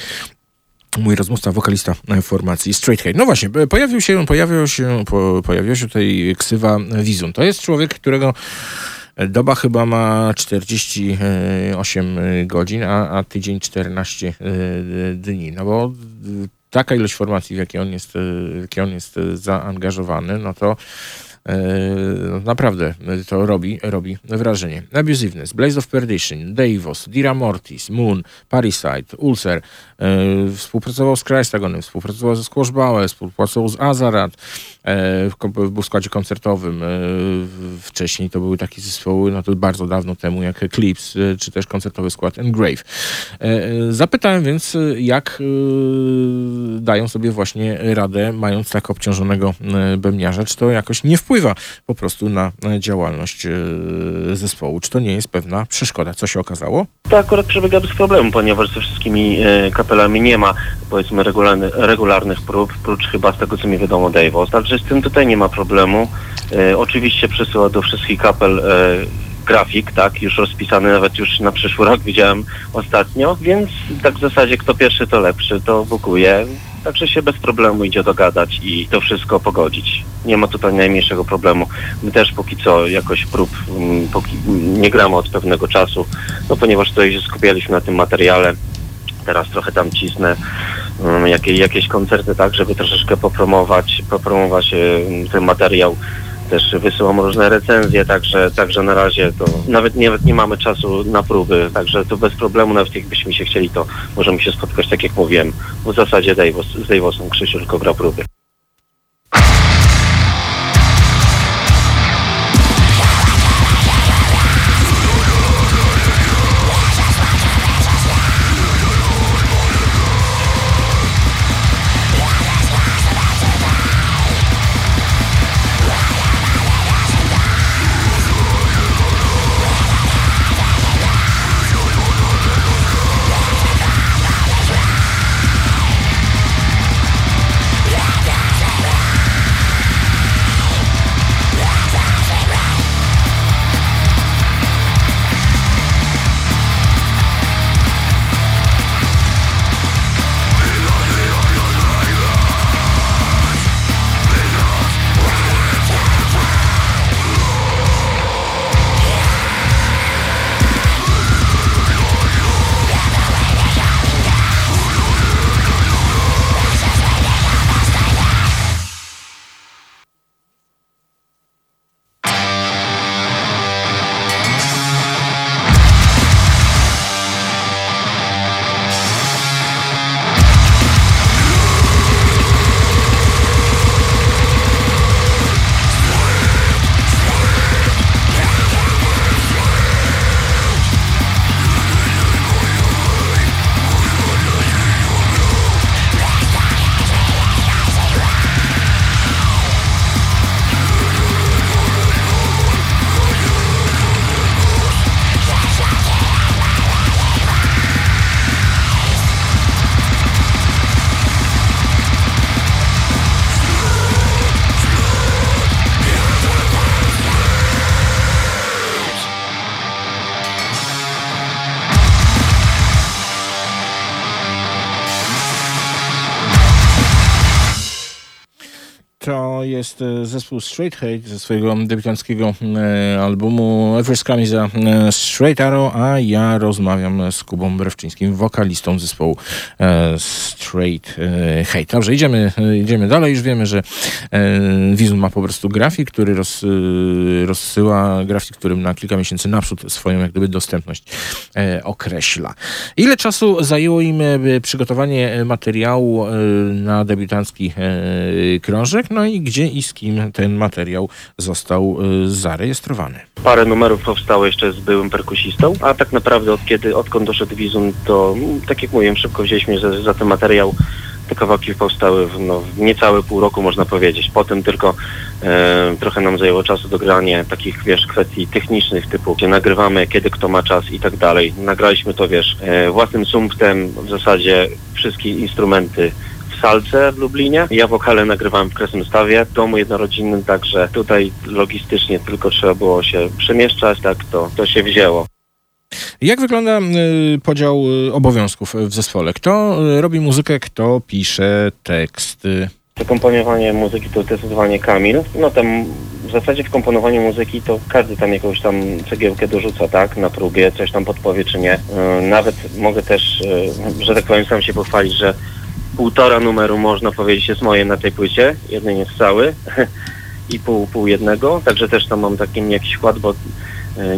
mój rozmówca, wokalista formacji Straight Hate. No właśnie, pojawił się, pojawił się, po, pojawiła się tutaj ksywa Wizun. To jest człowiek, którego doba chyba ma 48 godzin, a, a tydzień 14 e, dni. No bo taka ilość formacji, w jakie on jest, w jakie on jest zaangażowany, no to E, naprawdę to robi, robi wrażenie. Abusiveness, Blaze of Perdition, Davos, Dira Mortis, Moon, Parasite, Ulcer, e, współpracował z Christagonem, współpracował ze Squash współpracował z Azarat, e, w składzie koncertowym. Wcześniej to były takie zespoły, no to bardzo dawno temu, jak Eclipse, czy też koncertowy skład Engrave. Zapytałem więc, jak dają sobie właśnie radę, mając tak obciążonego bębniarza, czy to jakoś nie wpływa po prostu na działalność e, zespołu. Czy to nie jest pewna przeszkoda? Co się okazało? To akurat przebiega bez problemu, ponieważ ze wszystkimi e, kapelami nie ma powiedzmy regularny, regularnych prób, prócz chyba z tego co mi wiadomo Dave'o. Także z tym tutaj nie ma problemu. E, oczywiście przesyła do wszystkich kapel grafik, tak, już rozpisany nawet już na przyszły rok widziałem ostatnio, więc tak w zasadzie kto pierwszy to lepszy, to bukuje. Także się bez problemu idzie dogadać i to wszystko pogodzić. Nie ma tutaj najmniejszego problemu. My też póki co jakoś prób mm, póki nie gramy od pewnego czasu, no ponieważ tutaj się skupialiśmy na tym materiale. Teraz trochę tam cisnę um, jakieś, koncerty tak, żeby troszeczkę popromować, popromować um, ten materiał też wysyłam różne recenzje, także, także na razie to nawet nie, nie mamy czasu na próby, także to bez problemu, nawet jakbyśmy się chcieli, to możemy się spotkać, tak jak mówiłem, w zasadzie z Davosem Krzysiu tylko gra próby. Jest e, zespół Straight Hate ze swojego debiutanckiego e, albumu Every Scrum is a e, Straight Arrow, a ja rozmawiam z Kubą Brewczyńskim, wokalistą zespołu Straight Hate. Dobrze, idziemy, idziemy dalej. Już wiemy, że Wizun ma po prostu grafik, który roz, rozsyła, grafik, którym na kilka miesięcy naprzód swoją jak gdyby dostępność określa. Ile czasu zajęło im przygotowanie materiału na debiutancki krążek? No i gdzie i ten materiał został y, zarejestrowany. Parę numerów powstało jeszcze z byłym perkusistą, a tak naprawdę od kiedy, odkąd doszedł Wizun, to mm, tak jak mówiłem, szybko wzięliśmy za, za ten materiał. Te kawałki powstały w, no, w niecałe pół roku, można powiedzieć. Potem tylko e, trochę nam zajęło czasu do grania takich, wiesz, kwestii technicznych typu, gdzie nagrywamy, kiedy kto ma czas i tak dalej. Nagraliśmy to, wiesz, e, własnym sumptem, w zasadzie wszystkie instrumenty salce w Lublinie. Ja wokale nagrywałem w Kresymstawie, w domu jednorodzinnym, także tutaj logistycznie tylko trzeba było się przemieszczać, tak to, to się wzięło. Jak wygląda y, podział y, obowiązków w zespole? Kto y, robi muzykę, kto pisze teksty? Komponowanie muzyki to zdecydowanie Kamil. No tam w zasadzie w komponowaniu muzyki to każdy tam jakąś tam cegiełkę dorzuca, tak, na próbie, coś tam podpowie czy nie. Nawet mogę też, że tak powiem, sam się pochwalić, że półtora numeru można powiedzieć jest moje na tej płycie, jeden jest cały. I pół, pół jednego, także też tam mam taki jakiś wkład, bo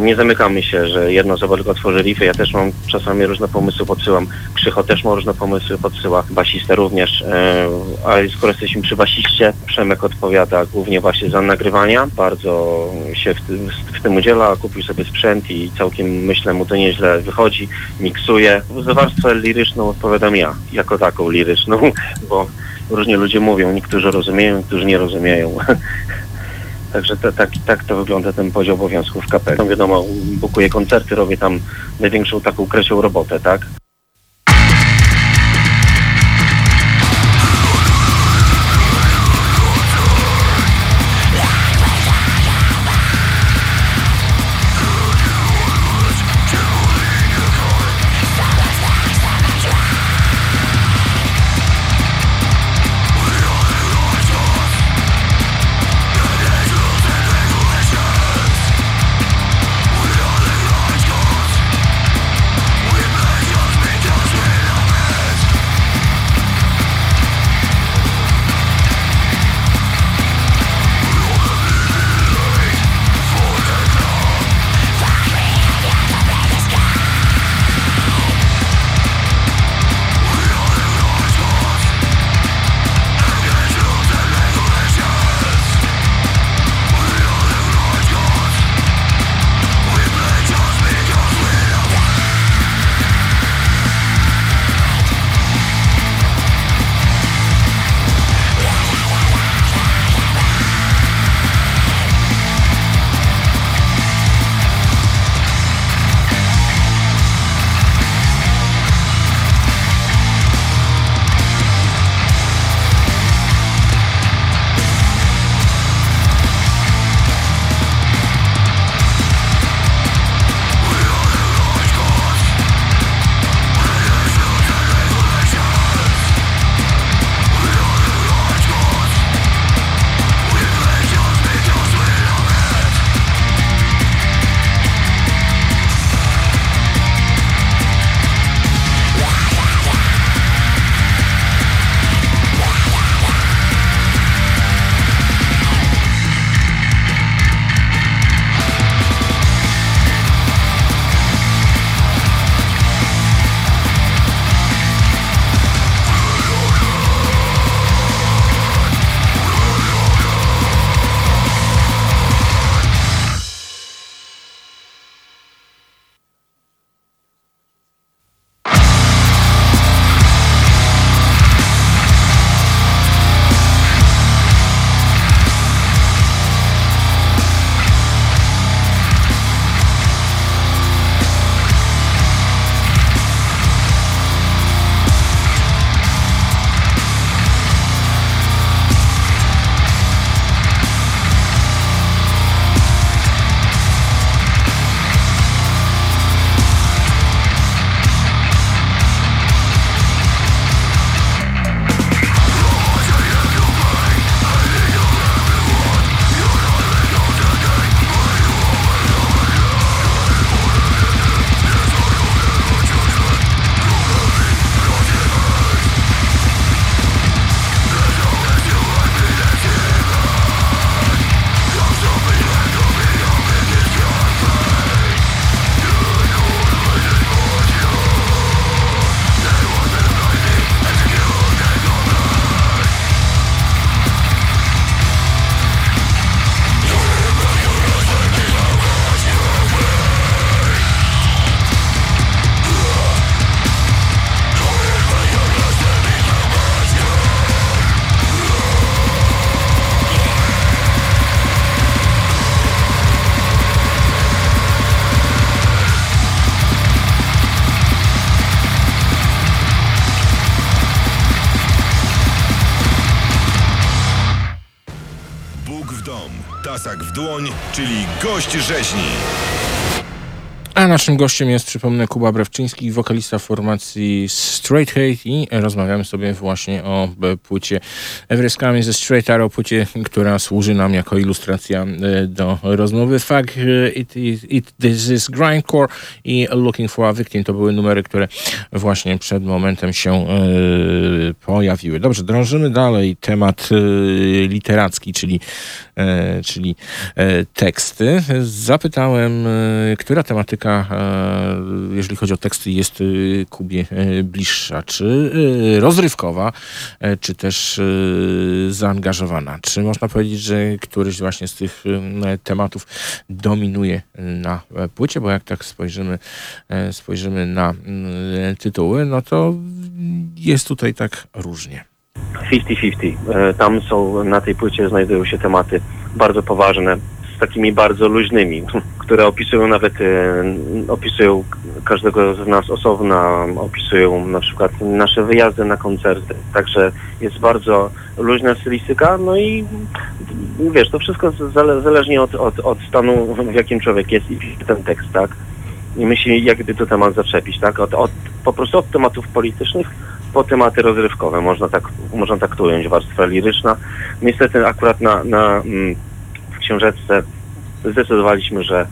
nie zamykamy się, że jedna osoba tylko tworzy riffy. Ja też mam czasami różne pomysły, podsyłam. Krzycho też ma różne pomysły, podsyła. Basista również. E, ale skoro jesteśmy przy basiście, Przemek odpowiada głównie właśnie za nagrywania. Bardzo się w tym, w tym udziela. Kupił sobie sprzęt i całkiem myślę mu to nieźle wychodzi. Miksuje. Za warstwę liryczną odpowiadam ja, jako taką liryczną, bo różnie ludzie mówią. Niektórzy rozumieją, niektórzy nie rozumieją. Także to, tak, tak to wygląda ten podział obowiązków w kapeli. Wiadomo, bukuję koncerty, robię tam największą taką kresią robotę, tak? Czyli gość rzeźni. A naszym gościem jest, przypomnę, Kuba Brewczyński, wokalista formacji Straight Hate i rozmawiamy sobie właśnie o płycie Everest ze Straight Arrow, płycie, która służy nam jako ilustracja e, do rozmowy. Fuck, e, it, it, this is Grindcore i Looking for a Victim to były numery, które właśnie przed momentem się e, pojawiły. Dobrze, drążymy dalej temat e, literacki, czyli, e, czyli teksty. Zapytałem, która tematyka E, jeżeli chodzi o teksty, jest y, Kubie e, bliższa? Czy y, rozrywkowa, e, czy też zaangażowana? Czy można powiedzieć, że któryś właśnie z tych tematów dominuje na płycie? Bo jak tak spojrzymy, spojrzymy na tytuły, no to jest tutaj tak różnie. 50-50. Tam są, na tej płycie znajdują się tematy bardzo poważne, takimi bardzo luźnymi, które opisują nawet, e, opisują każdego z nas osobna, opisują na przykład nasze wyjazdy na koncerty, także jest bardzo luźna stylistyka, no i wiesz, to wszystko zale, zależnie od, od, od stanu, w jakim człowiek jest i ten tekst, tak? I myśli, jakby to temat zaczepić, tak? Od, od, po prostu od tematów politycznych po tematy rozrywkowe, można tak, można tak to ująć, warstwa liryczna. Niestety akurat na, na mm, książeczce zdecydowaliśmy, że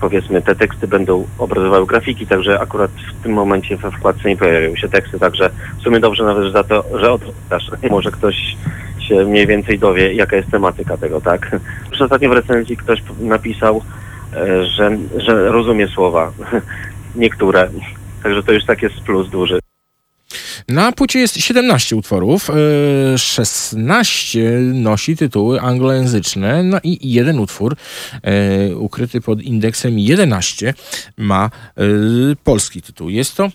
powiedzmy te teksty będą obrazowały grafiki, także akurat w tym momencie we wkładce nie pojawiają się teksty, także w sumie dobrze nawet za to, że oddasz. Może ktoś się mniej więcej dowie, jaka jest tematyka tego, tak? Już ostatnio w recenzji ktoś napisał, e, że, że rozumie słowa, niektóre, także to już tak jest plus duży. Na płycie jest 17 utworów, 16 e, nosi tytuły anglojęzyczne, no i jeden utwór e, ukryty pod indeksem 11 ma e, polski tytuł. Jest to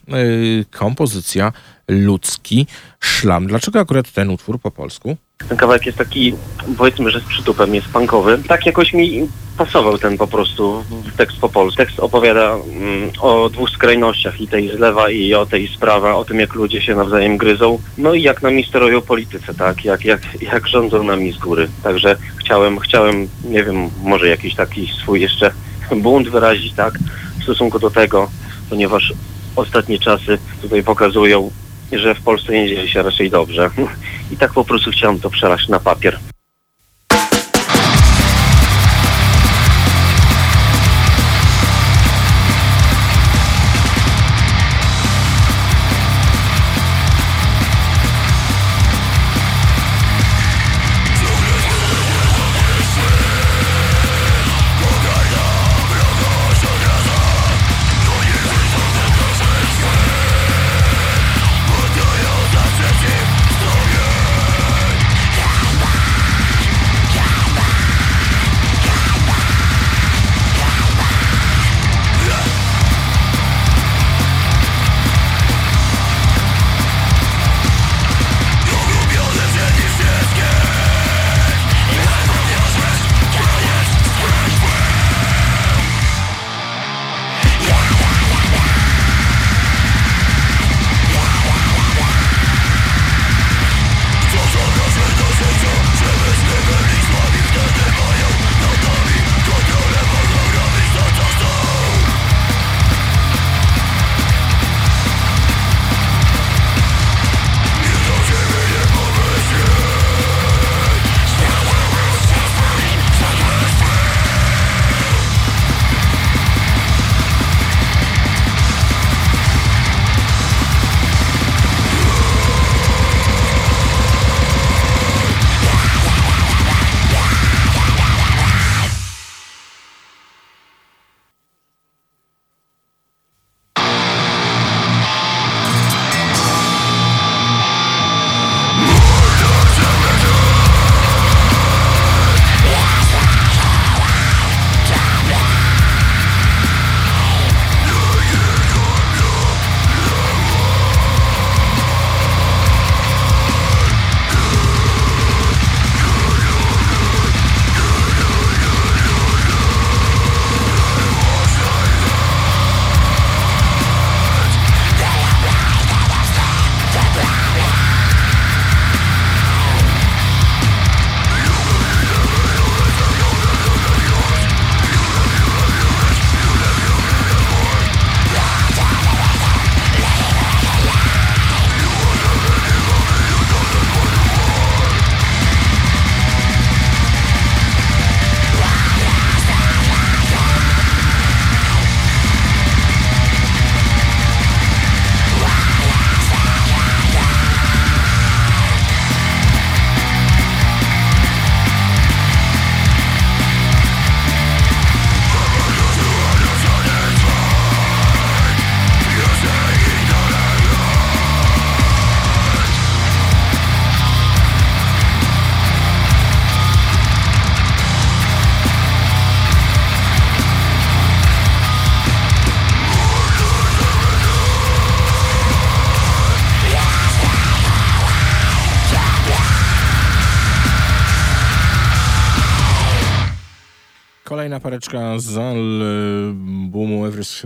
kompozycja ludzki szlam. Dlaczego akurat ten utwór po polsku? Ten kawałek jest taki, powiedzmy, że z przytupem, jest punkowy. Tak jakoś mi pasował ten po prostu tekst po polsku. Tekst opowiada mm, o dwóch skrajnościach, i tej z lewa i o tej z prawa, o tym jak ludzie się nawzajem gryzą, no i jak nami sterują polityce, tak, jak, jak, jak rządzą nami z góry. Także chciałem, chciałem, nie wiem, może jakiś taki swój jeszcze bunt wyrazić, tak, w stosunku do tego, ponieważ ostatnie czasy tutaj pokazują że w Polsce nie dzieje się raczej dobrze. I tak po prostu chciałem to przelać na papier.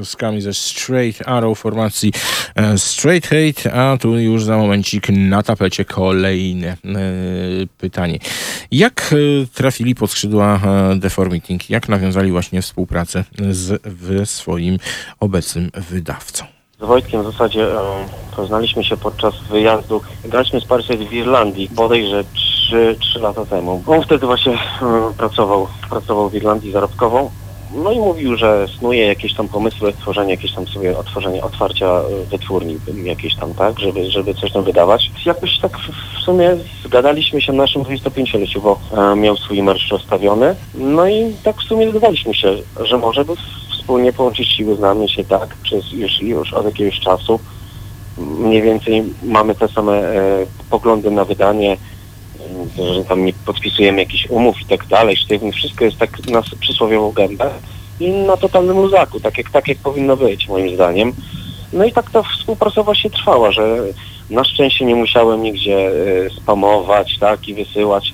Albumu Everest Skami ze Straight Arrow formacji e, Straight Hate, a tu już za momencik na tapecie kolejne e, pytanie. Jak e, trafili pod skrzydła Deformiting? Jak nawiązali właśnie współpracę z swoim obecnym wydawcą? Z Wojtkiem w zasadzie poznaliśmy się podczas wyjazdu. Graliśmy z Parsek w Irlandii bodajże 3, 3 lata temu. On wtedy właśnie pracował, pracował w Irlandii zarobkową no i mówił, że snuje jakieś tam pomysły, tworzenie jakieś tam sobie, otworzenie, otwarcia e, wytwórni jakieś tam, tak, żeby, żeby coś tam wydawać. Jakoś tak w sumie zgadaliśmy się na naszym 25-leciu, bo e, miał swój marsz rozstawiony. No i tak w sumie zgadaliśmy się, że może by wspólnie połączyć siły, znamy się tak przez już, już od jakiegoś czasu. Mniej więcej mamy te same e, poglądy na wydanie, że tam nie podpisujemy jakichś umów i tak dalej, sztywnych, wszystko jest tak na przysłowiową gębę i na totalnym luzaku, tak jak, tak jak powinno być moim zdaniem. No i tak ta współpraca właśnie trwała, że na szczęście nie musiałem nigdzie e, spamować, tak, i wysyłać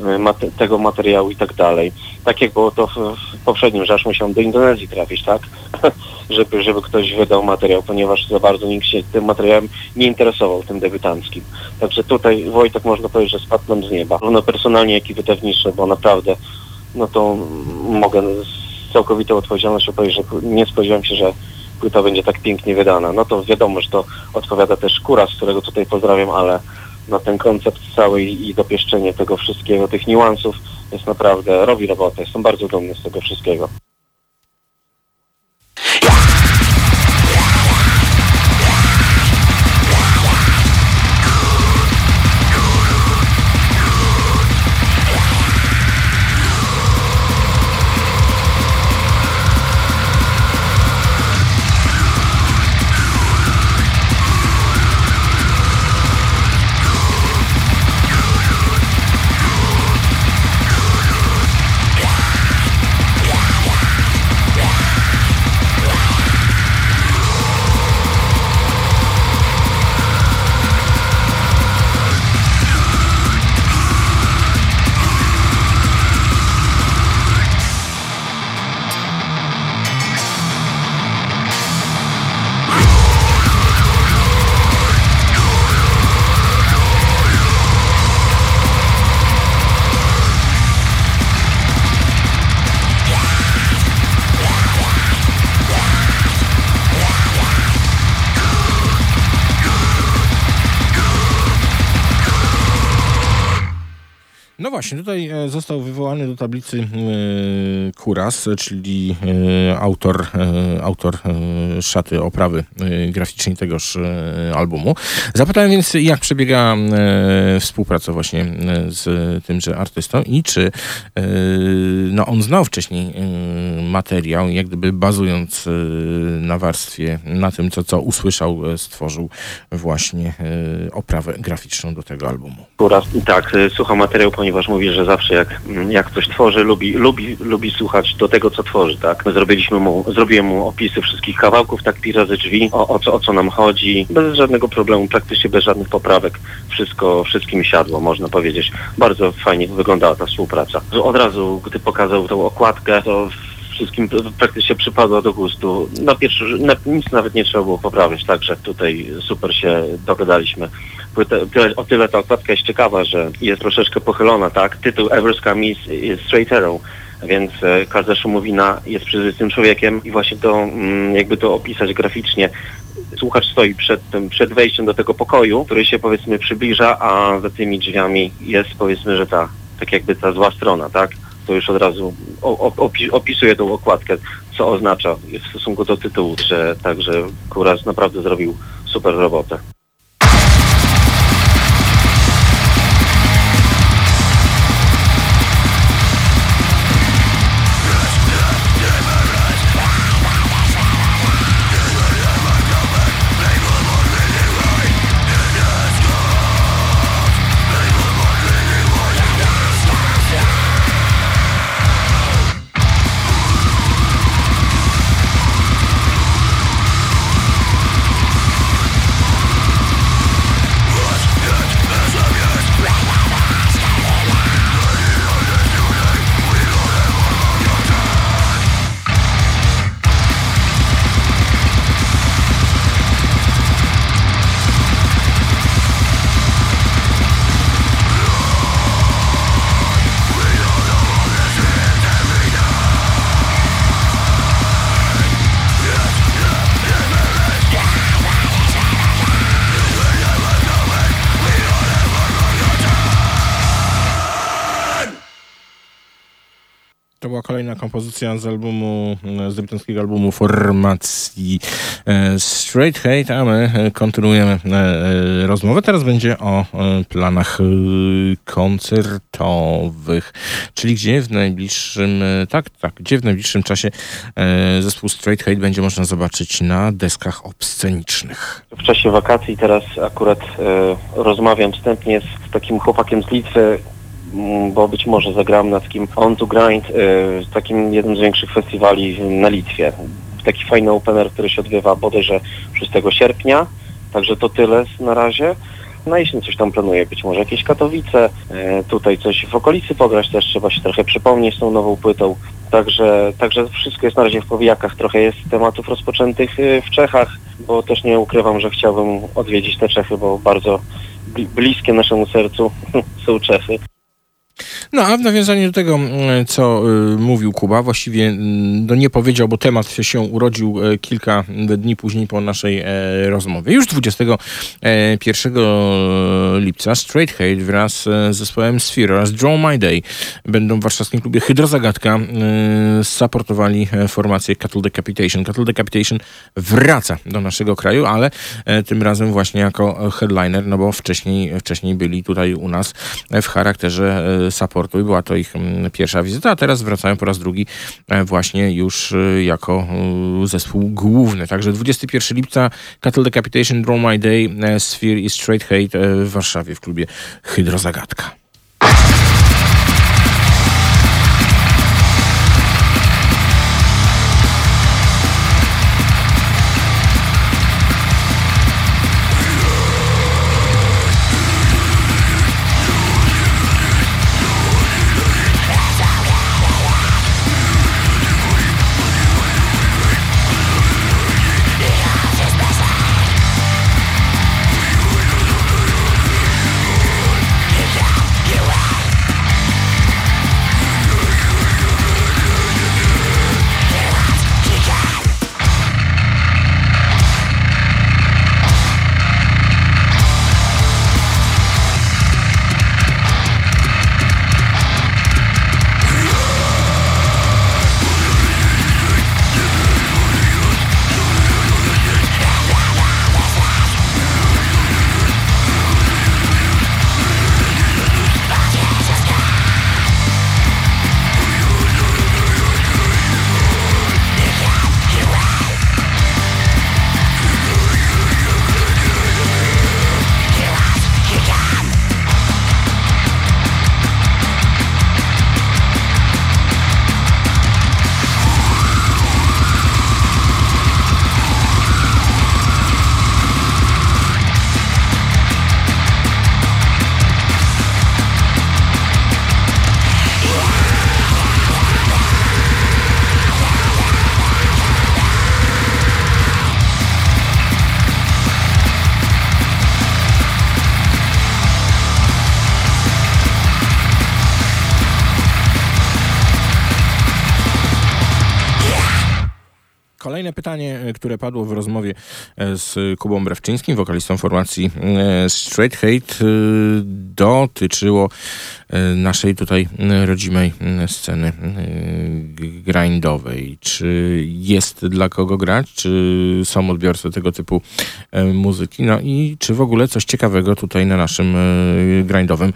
e, tego materiału i tak dalej. Tak jak było to w, w poprzednim, że aż musiałem do Indonezji trafić, tak? żeby, żeby ktoś wydał materiał, ponieważ za bardzo nikt się tym materiałem nie interesował, tym debiutanckim. Także tutaj Wojtek można powiedzieć, że spadł nam z nieba. Równo personalnie, jak i wydawnicze, bo naprawdę, no to mogę z całkowitą odpowiedzialnością powiedzieć, że nie spodziewałem się, że płyta będzie tak pięknie wydana. No to wiadomo, że to odpowiada też Kuras, którego tutaj pozdrawiam, ale na ten koncept cały i dopieszczenie tego wszystkiego, tych niuansów jest naprawdę, robi robotę. Jestem bardzo dumny z tego wszystkiego. Właśnie, tutaj e, został wywołany do tablicy e, Kuras, czyli e, autor, autor szaty oprawy graficznej tegoż albumu. Zapytałem więc, jak przebiega współpraca właśnie z tymże artystą i czy no, on znał wcześniej materiał, jak gdyby bazując na warstwie, na tym, co, co usłyszał, stworzył właśnie oprawę graficzną do tego albumu. Kuras, tak, słucham materiał, ponieważ mówi, że zawsze jak, jak coś tworzy, lubi, lubi, lubi słuchać do tego, co tworzy, tak? My zrobiliśmy mu, zrobiłem mu opisy wszystkich kawałków, tak pira ze drzwi, o, o, co, o co nam chodzi, bez żadnego problemu, praktycznie bez żadnych poprawek. Wszystko, wszystkim siadło, można powiedzieć. Bardzo fajnie wyglądała ta współpraca. Od razu, gdy pokazał tą okładkę, to wszystkim praktycznie przypadło do gustu. Na pierwszy, na, nic nawet nie trzeba było poprawić, także tutaj super się dogadaliśmy. O tyle ta okładka jest ciekawa, że jest troszeczkę pochylona, tak? Tytuł Everest Camis jest Straight Arrow, więc e, każda szumowina jest przejrzystym człowiekiem i właśnie to, mm, jakby to opisać graficznie, słuchacz stoi przed tym, przed wejściem do tego pokoju, który się powiedzmy przybliża, a za tymi drzwiami jest powiedzmy, że ta, tak jakby ta zła strona, tak? To już od razu opisuje tą okładkę, co oznacza w stosunku do tytułu, że także Kuras naprawdę zrobił super robotę. Kompozycja z albumu, z debiutanckiego albumu formacji e, Straight Hate, a my e, kontynuujemy e, rozmowę. Teraz będzie o planach koncertowych, czyli gdzie w najbliższym, tak, tak, gdzie w najbliższym czasie zespół Straight Hate będzie można zobaczyć na deskach obscenicznych. W czasie wakacji teraz akurat rozmawiam wstępnie z, takim chłopakiem z Litwy, bo być może zagram na takim On to Grind, y, takim jednym z większych festiwali na Litwie. Taki fajny opener, który się odbywa bodajże 6 sierpnia, także to tyle na razie. Na jesień coś tam planuję, być może jakieś Katowice, y, tutaj coś w okolicy pograć też trzeba się trochę przypomnieć tą nową płytą. Także, także wszystko jest na razie w powijakach, trochę jest tematów rozpoczętych y, w Czechach, bo też nie ukrywam, że chciałbym odwiedzić te Czechy, bo bardzo bliskie naszemu sercu są Czechy. No a w nawiązaniu do tego, mm, co y, mówił Kuba, właściwie mm, no nie powiedział, bo temat się urodził e, kilka dni później po naszej e, rozmowie. Już 21 e, lipca Straight Hate wraz z zespołem Sphere oraz Draw My Day będą w warszawskim klubie Hydrozagadka supportowali formację Cattle Decapitation. Cattle Decapitation wraca do naszego kraju, ale tym razem właśnie jako headliner, no bo wcześniej, wcześniej byli tutaj u nas w charakterze supportu i była to ich mm, pierwsza wizyta, a teraz wracają po raz drugi e, właśnie już e, jako e, zespół główny. Także 21 lipca Cattle Decapitation, Draw My Day, Sphere i Straight Hate w Warszawie w klubie Hydrozagadka. Które padło w rozmowie e, z Kubą Brewczyńskim, wokalistą formacji e, Straight Hate, dotyczyło naszej tutaj rodzimej sceny grindowej. Czy jest dla kogo grać? Czy są odbiorcy tego typu muzyki? No i czy w ogóle coś ciekawego tutaj na naszym grindowym,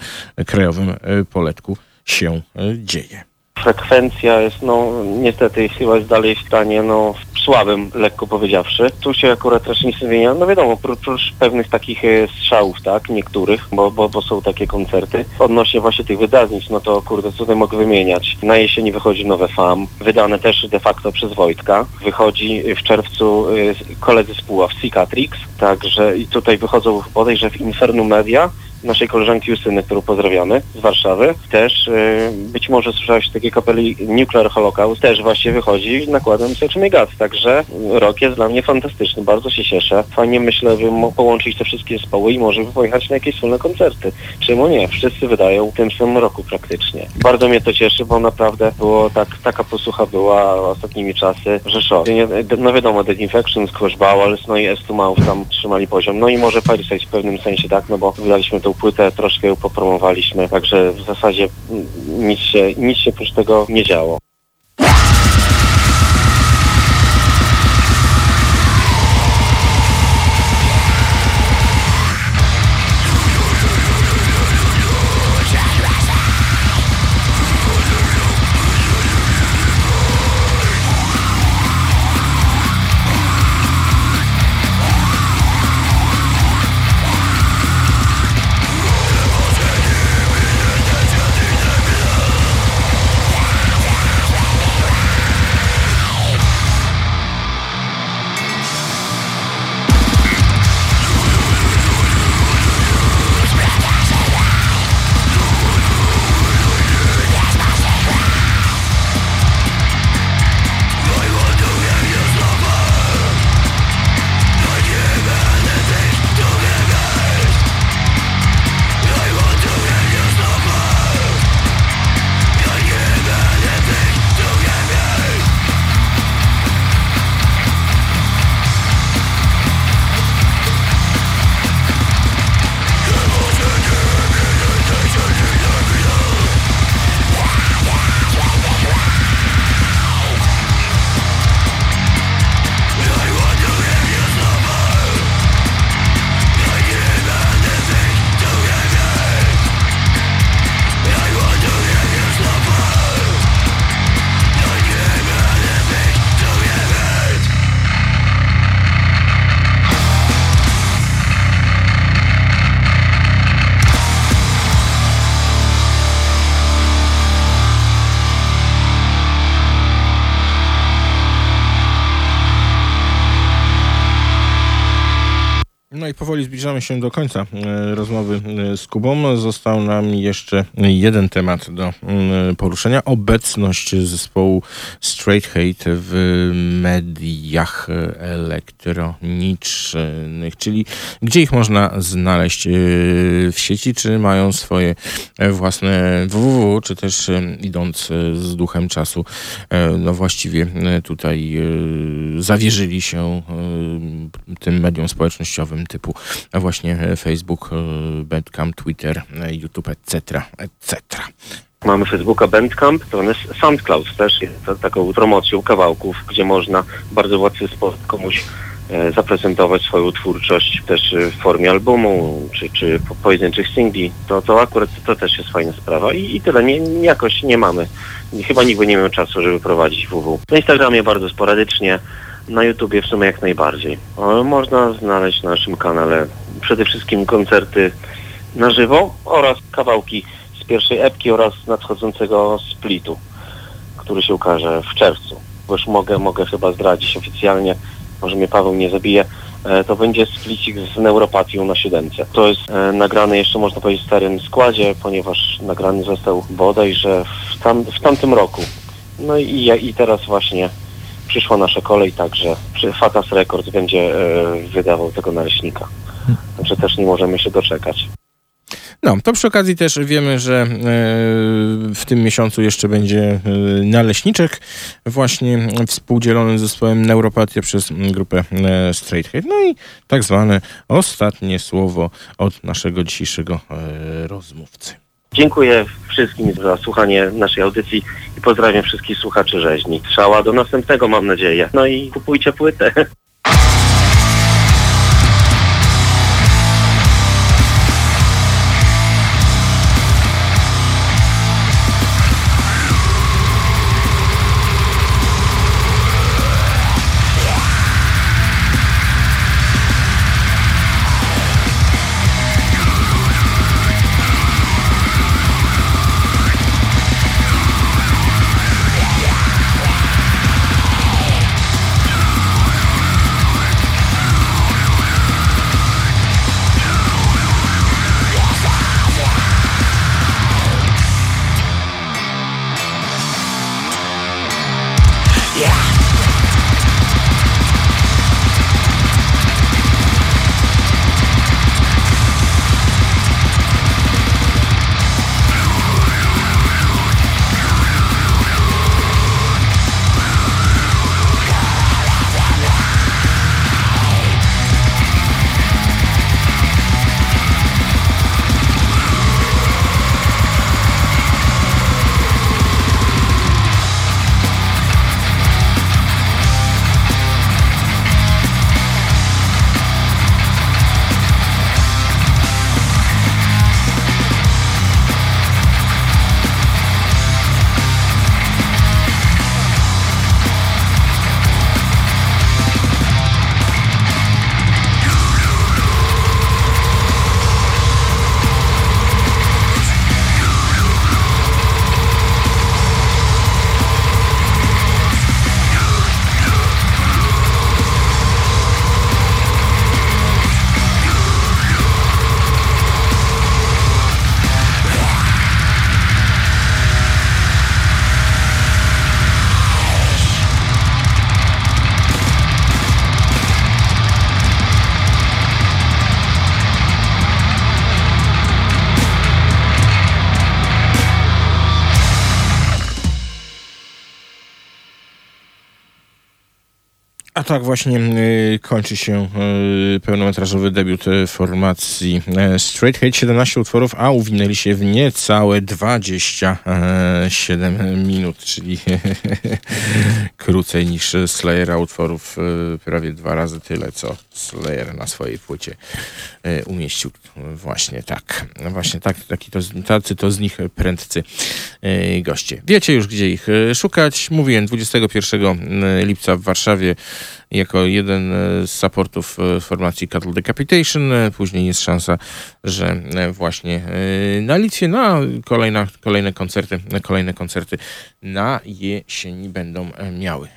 krajowym poletku się dzieje? Frekwencja jest, no niestety chyba jest dalej w stanie, no słabym, lekko powiedziawszy. Tu się akurat też nic nie zmienia. No wiadomo, oprócz pewnych takich e, strzałów, tak, niektórych, bo, bo, bo są takie koncerty. Odnośnie właśnie tych wydarzeń, no to kurde, tutaj mogę wymieniać. Na jesieni wychodzi nowe FAM, wydane też de facto przez Wojtka. Wychodzi w czerwcu e, koledzy z Puław, Cicatrix, także i tutaj wychodzą bodajże w Inferno Media, naszej koleżanki Justyny, którą pozdrawiamy z Warszawy. Też y, być może słyszałeś takiej kapeli Nuclear Holocaust, też właśnie wychodzi nakładem Me God, także rok jest dla mnie fantastyczny, bardzo się cieszę. Fajnie myślę, by połączyć te wszystkie zespoły i może pojechać na jakieś wspólne koncerty. Czemu nie? Wszyscy wydają w tym samym roku praktycznie. Bardzo mnie to cieszy, bo naprawdę było tak, taka posłucha była ostatnimi czasy, że szok. No wiadomo, Desinfection, Squash Bowels, no i Estu tam trzymali poziom. No i może Parasite w pewnym sensie tak, no bo wydaliśmy to tą płytę troszkę ją popromowaliśmy, także w zasadzie nic się, nic się oprócz tego nie działo. Do końca e, rozmowy e, z Kubą. Został nam jeszcze jeden temat do mm, poruszenia. Obecność zespołu Straight Hate w mediach elektronicznych, czyli gdzie ich można znaleźć e, w sieci, czy mają swoje własne www, czy też idąc z duchem czasu, no właściwie tutaj zawierzyli się tym mediom społecznościowym typu właśnie Facebook, e, Bandcamp, Twitter, e, YouTube, etc., etc. Mamy Facebooka Bandcamp, to jest SoundCloud też jest taką promocją kawałków, gdzie można w bardzo łatwy sposób komuś e, zaprezentować swoją twórczość też w formie albumu czy, czy pojedynczych singli. To, to akurat to też jest fajna sprawa i, i tyle. Nie, jakoś nie mamy. Chyba nigdy nie miał czasu, żeby prowadzić WW. Na Instagramie bardzo sporadycznie, na YouTubie w sumie jak najbardziej. Można znaleźć na naszym kanale przede wszystkim koncerty na żywo oraz kawałki z pierwszej epki oraz nadchodzącego splitu, który się ukaże w czerwcu. Bo już mogę, mogę chyba zdradzić oficjalnie, może mnie Paweł nie zabije, e, to będzie splicik z neuropatią na siódemce. To jest e, nagrany jeszcze można powiedzieć w starym składzie, ponieważ nagrany został bodajże w, tam, w tamtym roku. No i, i teraz właśnie przyszła nasza kolej, także Fatas Records będzie e, wydawał tego naleśnika. Także też nie możemy się doczekać. No, to przy okazji też wiemy, że e, w tym miesiącu jeszcze będzie e, naleśniczek właśnie współdzielony z zespołem Neuropatia przez grupę e, Straight Head. No i tak zwane ostatnie słowo od naszego dzisiejszego rozmówcy. Dziękuję wszystkim za słuchanie naszej audycji i pozdrawiam wszystkich słuchaczy rzeźni. Strzała do następnego mam nadzieję. No i kupujcie płytę. tak właśnie y, kończy się y, pełnometrażowy debiut y, formacji Straight Hate. 17 utworów, a uwinęli się w niecałe 27 minut, czyli krócej niż Slayera utworów, prawie dwa razy tyle, co Slayer na swojej płycie umieścił. Właśnie tak. Właśnie tak, taki to, tacy to z nich prędcy goście. Wiecie już, gdzie ich szukać. Mówiłem 21 lipca w Warszawie jako jeden z supportów formacji Cattle Decapitation. Później jest szansa, że właśnie na Litwie na kolejne, kolejne koncerty, kolejne koncerty na jesieni będą miały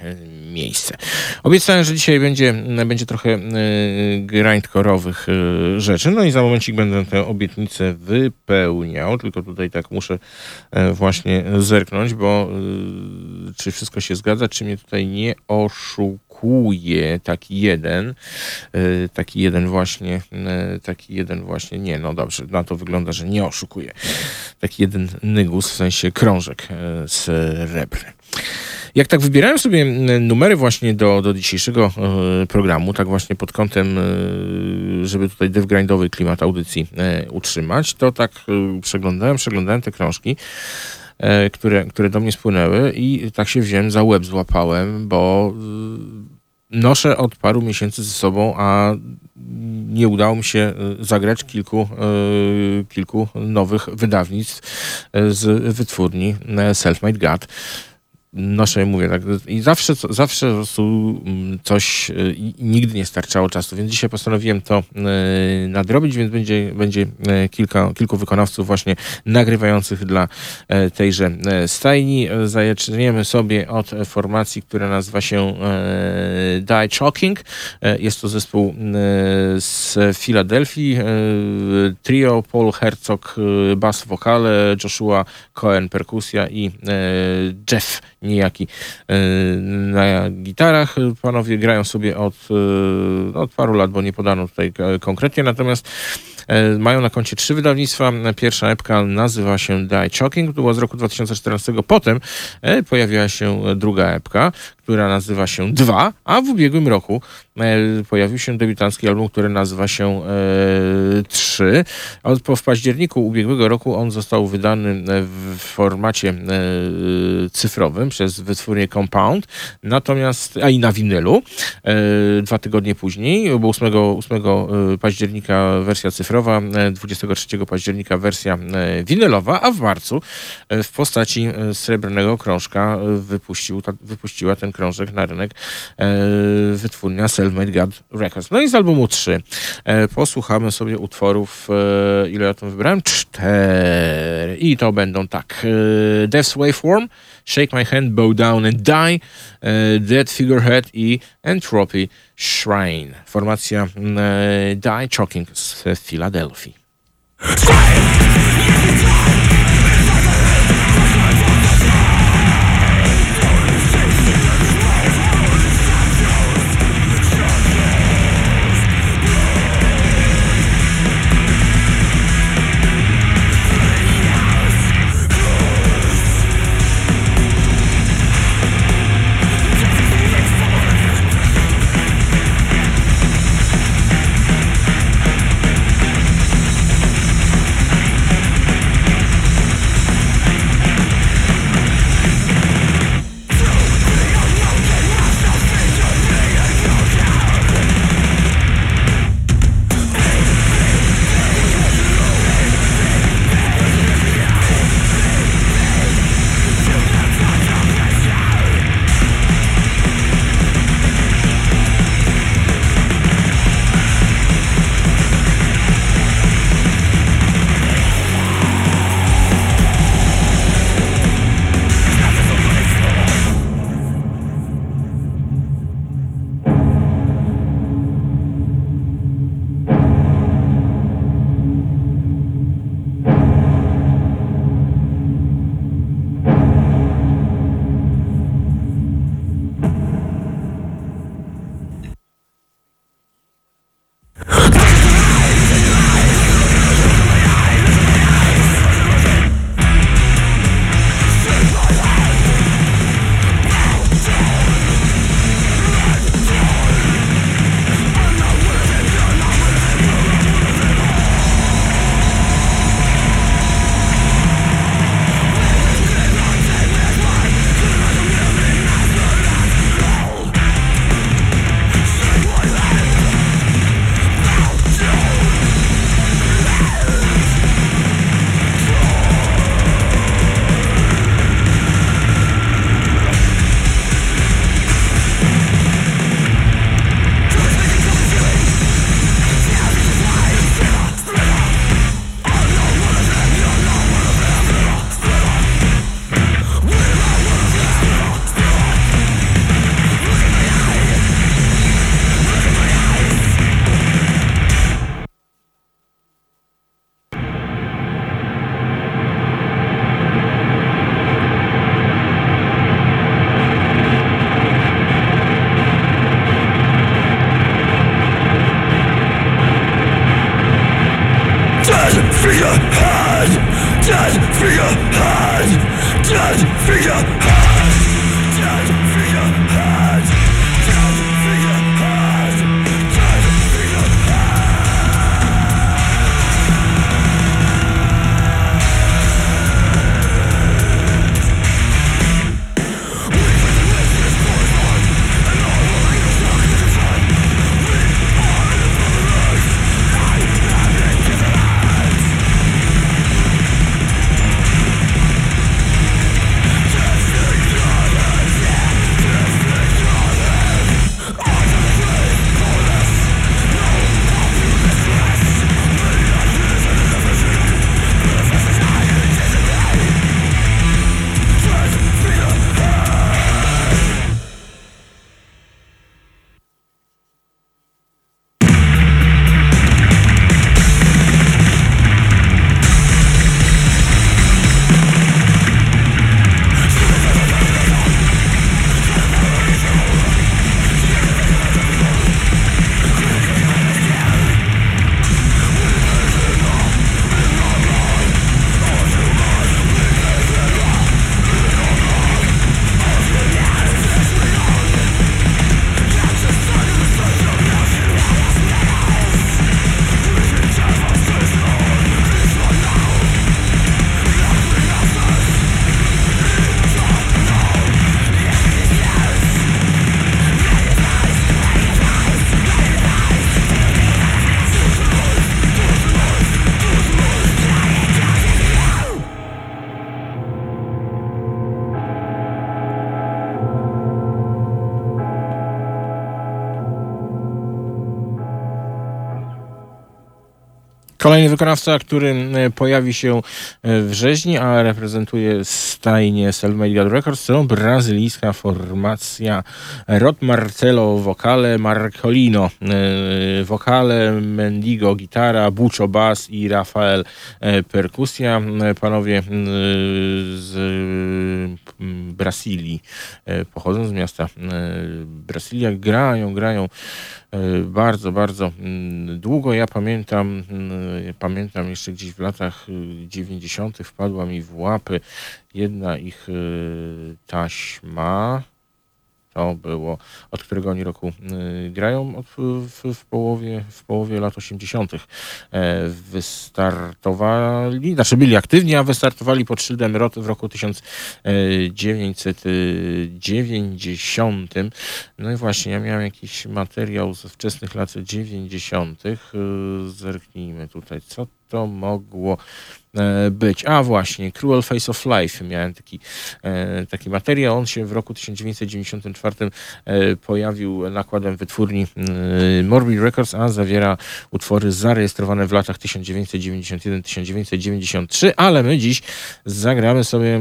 miejsce. Obiecałem, że dzisiaj będzie, będzie trochę grindkorowych rzeczy, no i za momencik będę tę obietnicę wypełniał, tylko tutaj tak muszę właśnie zerknąć, bo czy wszystko się zgadza, czy mnie tutaj nie oszukuje taki jeden, e, taki jeden właśnie, e, taki jeden właśnie, nie, no dobrze, na to wygląda, że nie oszukuje. Taki jeden nygus, w sensie krążek e, srebrny. Jak tak wybierałem sobie numery właśnie do, do dzisiejszego programu, tak właśnie pod kątem, żeby tutaj devgrindowy klimat audycji utrzymać, to tak przeglądałem, przeglądałem te krążki które, które do mnie spłynęły i tak się wziąłem za łeb złapałem, bo noszę od paru miesięcy ze sobą, a nie udało mi się y, zagrać kilku, y, kilku nowych wydawnictw z wytwórni Selfmade God noszę mówię tak. I zawsze, zawsze mm, coś y, nigdy nie starczało czasu, więc dzisiaj postanowiłem to y, nadrobić, więc będzie, będzie y, kilka, kilku wykonawców właśnie nagrywających dla tejże stajni. Zaczniemy sobie od formacji, która nazywa się Die Choking. Jest to zespół z Filadelfii. Trio Paul Herzog bas wokale, Joshua Cohen perkusja i Jeff niejaki e, na gitarach. Panowie grają sobie od, e, no, od paru lat, bo nie podano tutaj konkretnie, natomiast e, mają na koncie trzy wydawnictwa. Pierwsza epka nazywa się Die Choking, była z roku 2014. Potem pojawiła się druga epka, która nazywa się Dwa, a w ubiegłym roku e, pojawił się debiutancki album, który nazywa się e, Trzy. W październiku ubiegłego roku on został wydany e, w formacie e, cyfrowym przez wytwórnię Compound, natomiast, a i na winylu. E, dwa tygodnie później, bo 8, 8 października wersja cyfrowa, 23 października wersja winylowa, a w marcu w postaci srebrnego krążka wypuścił, wypuściła ten krążek na rynek e, wytwórnia Self-Made God Records. No i z albumu 3 e, posłuchamy sobie utworów, e, ile ja tam wybrałem? Cztery. I to będą tak. Death's Waveform, Shake My Hand, Bow Down and Die, Dead Figurehead i Entropy Shrine. Formacja e, Die Choking z Filadelfii. Kolejny wykonawca, który pojawi się w rzeźni, a reprezentuje stajnię Selmade God Records, to brazylijska formacja Rod Marcelo wokale, Marcolino wokale, Mendigo gitara, Buccio bass i Rafael perkusja. Panowie z Brazylii pochodzą z miasta Brazylia, grają, grają E, bardzo, bardzo mm, długo. Ja pamiętam, mm, pamiętam jeszcze gdzieś w latach 90. Y, wpadła mi w łapy jedna ich y, taśma to było, od którego oni roku y, grają od, w, w, połowie, w połowie lat 80. E, wystartowali, znaczy byli aktywni, a wystartowali pod szyldem ROT w roku 1990. No i właśnie, ja miałem jakiś materiał ze wczesnych lat 90. Zerknijmy tutaj, co to mogło być. A właśnie, Cruel Face of Life. Miałem taki, e, taki materiał. On się w roku 1994 e, pojawił nakładem wytwórni Morbid Records, a zawiera utwory zarejestrowane w latach 1991-1993, ale my dziś zagramy sobie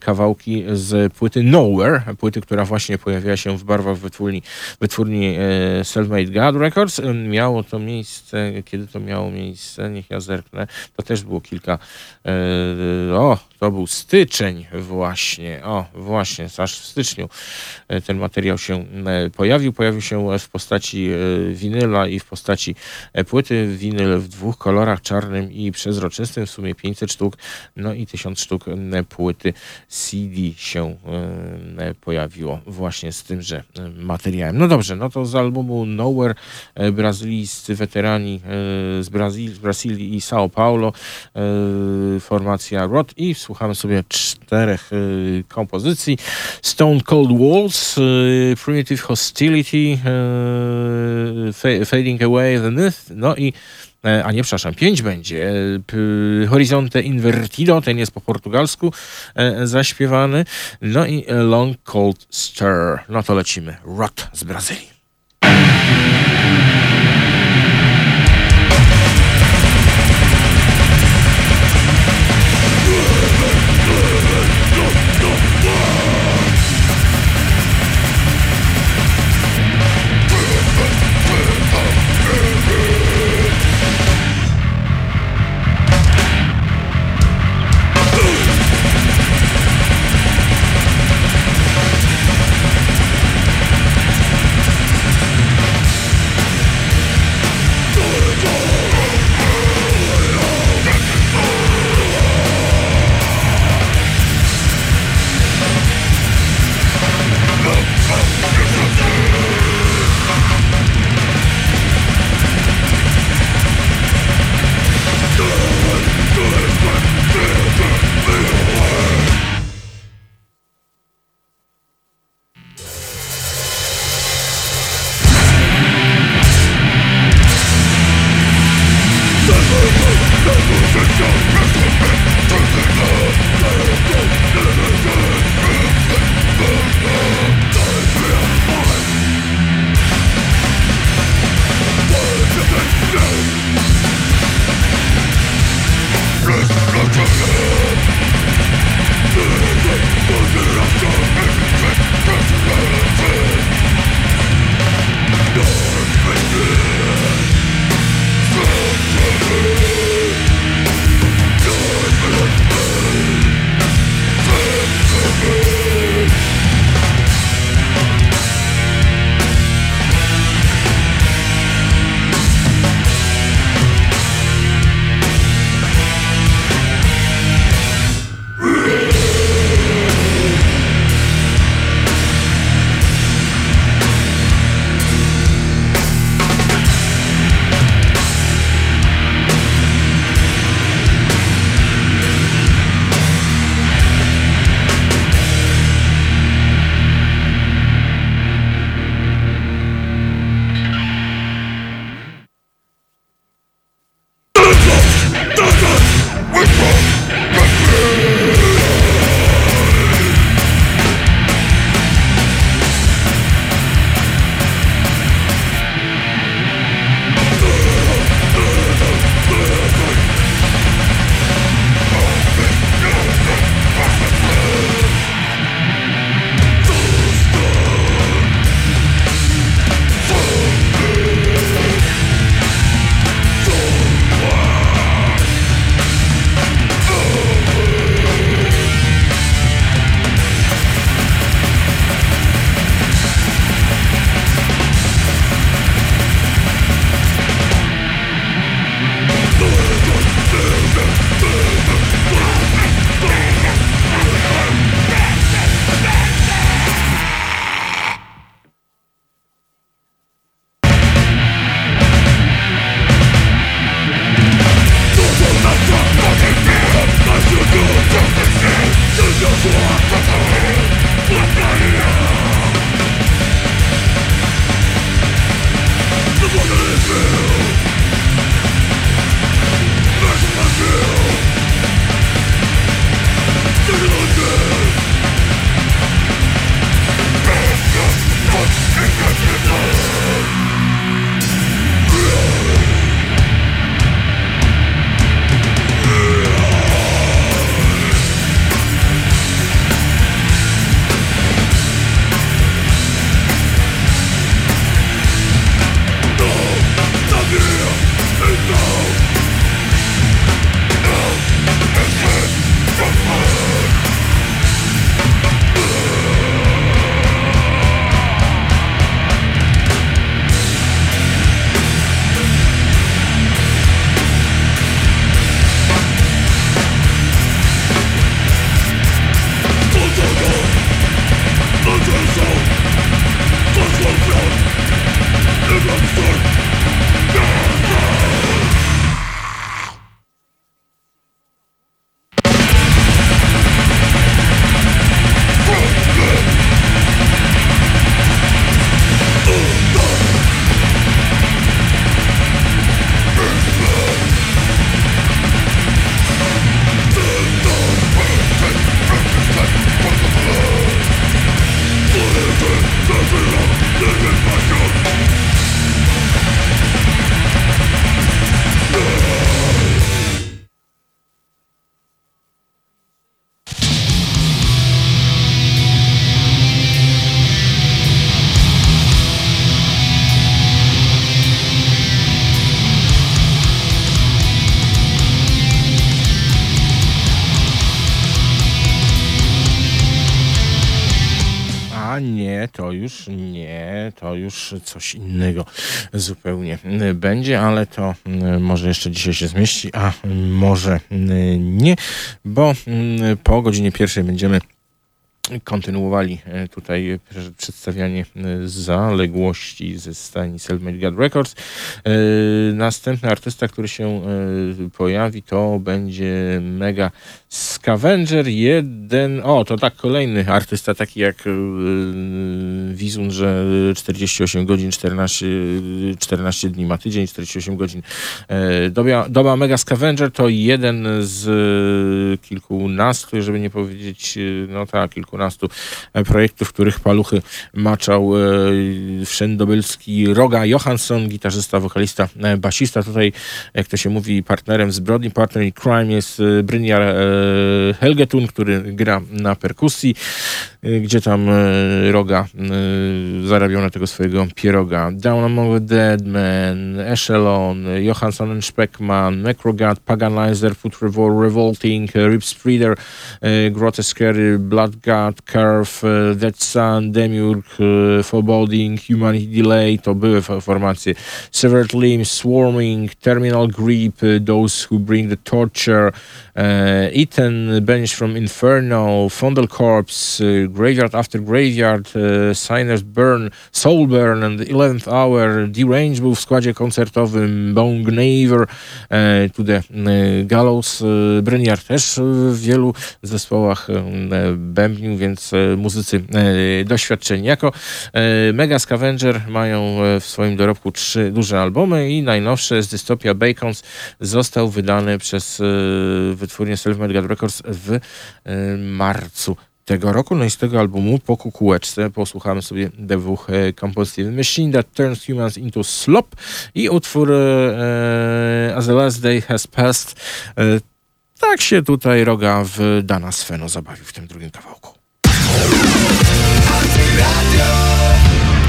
kawałki z płyty Nowhere, płyty, która właśnie pojawiła się w barwach wytwórni, wytwórni Selfmade God Records. Miało to miejsce, kiedy to miało miejsce, niech ja zerknę, to też było kilka kilka. E, o, to był styczeń właśnie. O, właśnie, aż w styczniu e, ten materiał się e, pojawił. Pojawił się w postaci winyla i w postaci płyty. Winyl w dwóch kolorach, czarnym i przezroczystym, w sumie 500 sztuk, no i 1000 sztuk płyty CD się pojawiło właśnie z tymże materiałem. No dobrze, no to z albumu Nowhere brazylijscy weterani z Brazylii, z Brazylii i São Paulo formacja Rot i słuchamy sobie czterech y, kompozycji. Stone Cold Walls, y, Primitive Hostility, Fading Away the Myth, no i e, a nie, przepraszam, pięć będzie. Horizonte Invertido, ten jest po portugalsku e, zaśpiewany. No i Long Cold Stir. No to lecimy. Rot z Brazylii. Coś innego zupełnie będzie, ale to może jeszcze dzisiaj się zmieści, a może nie, bo po godzinie pierwszej będziemy kontynuowali e, tutaj przedstawianie e, zaległości ze stajni Self-Made God Records. E, następny artysta, który się pojawi, to będzie Mega Scavenger. Jeden, o to tak, kolejny artysta, taki jak Wizun, że 48 godzin, 14, 14 dni ma tydzień, 48 godzin. Doba, doba Mega Scavenger to jeden z kilkunastu, żeby nie powiedzieć, no tak, kilku kilkunastu e, projektów, których paluchy maczał e, wszędobylski Roga Johansson, gitarzysta, wokalista, e, basista. Tutaj, jak to się mówi, partnerem zbrodni, partner in crime jest Brynjar Helgetun, który gra na perkusji. Gdzie tam Roga zarabiał na tego swojego pieroga. Down Among the Dead Man, Echelon, Johansson Speckman, Necrogad, Paganizer, Foot Revol Revolting, Rip Spreader, Grotesque Blood Curve, Dead Sun, Demiurg, Foreboding, Humanity Delay, to były formacje. Severed Limbs, Swarming, Terminal Grip, Those Who Bring the Torture, Ethan, Bench from Inferno, Fondle Corpse, Graveyard After Graveyard, e, Signers Burn, Soul Burn and the 11th Hour, Derange był w składzie koncertowym, Bone Gnaver, e, to the e, Gallows, Brynjar też w wielu zespołach bębnił, więc muzycy doświadczeni. Jako Mega Scavenger mają w swoim dorobku trzy duże albumy i najnowsze z Dystopia Bacons został wydany przez wytwórnię Self-Made Records w marcu tego roku. No i z tego albumu po kukułeczce posłuchamy sobie dwóch e, kompozycji. Machine That Turns Humans into Slop i utwór e, As the Last Day Has Passed. E, tak się tutaj Roga w Dana Sveno zabawił w tym drugim kawałku.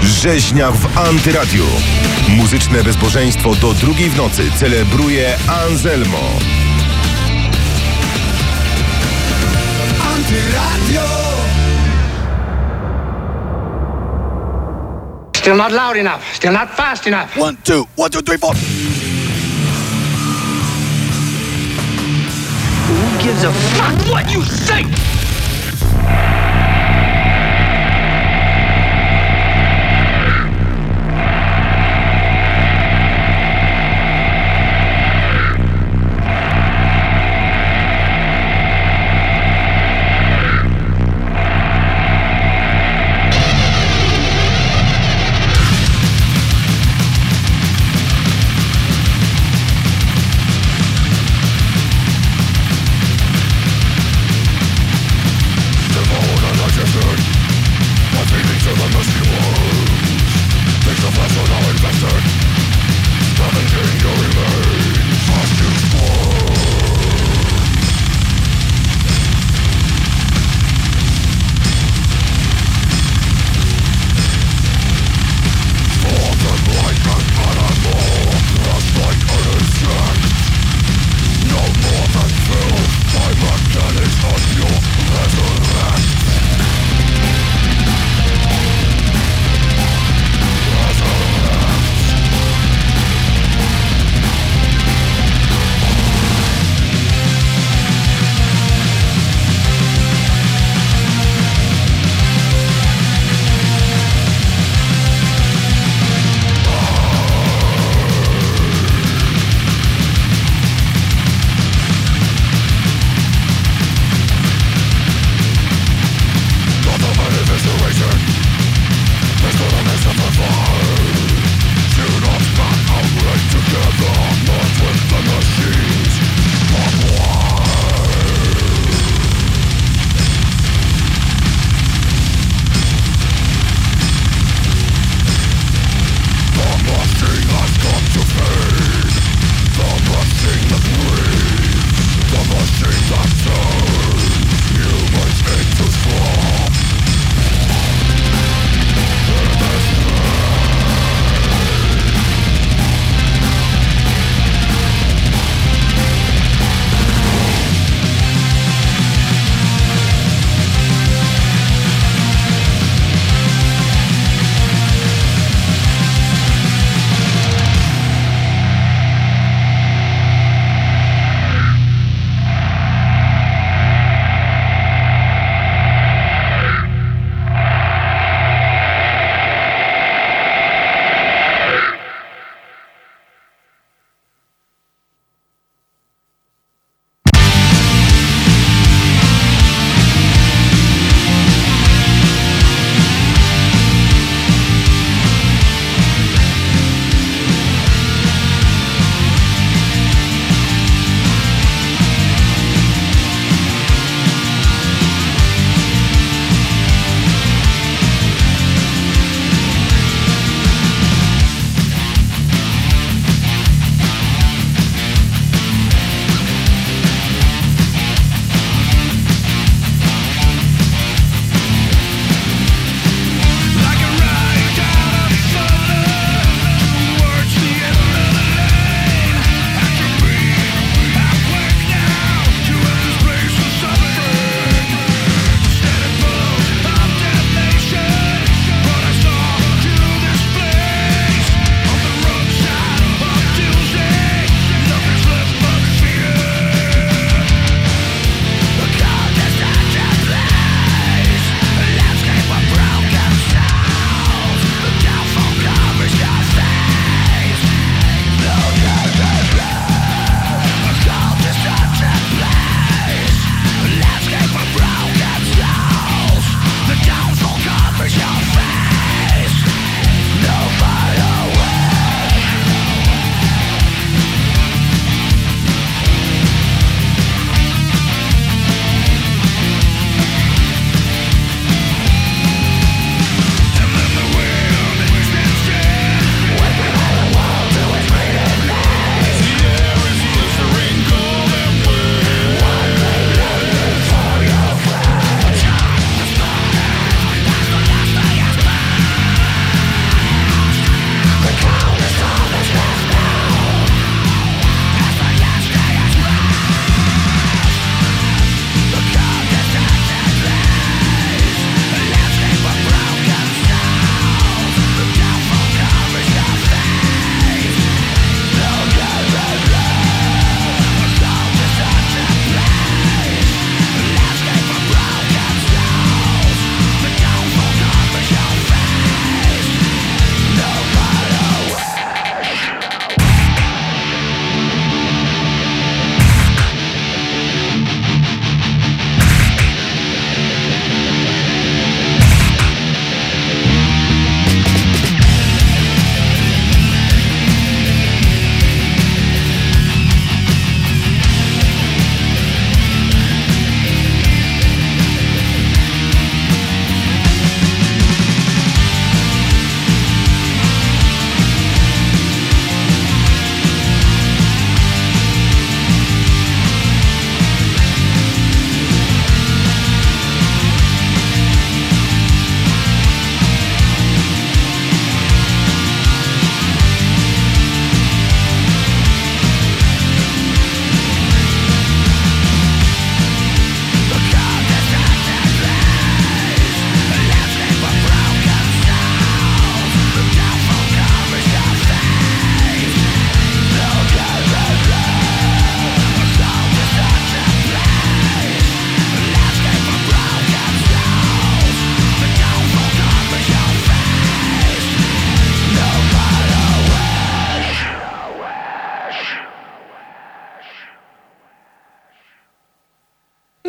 Rzeźnia w Antyradiu. Muzyczne bezbożeństwo do drugiej w nocy celebruje Anselmo. Radio. Still not loud enough. Still not fast enough. One, two, one, two, three, four. Who gives a fuck what you say?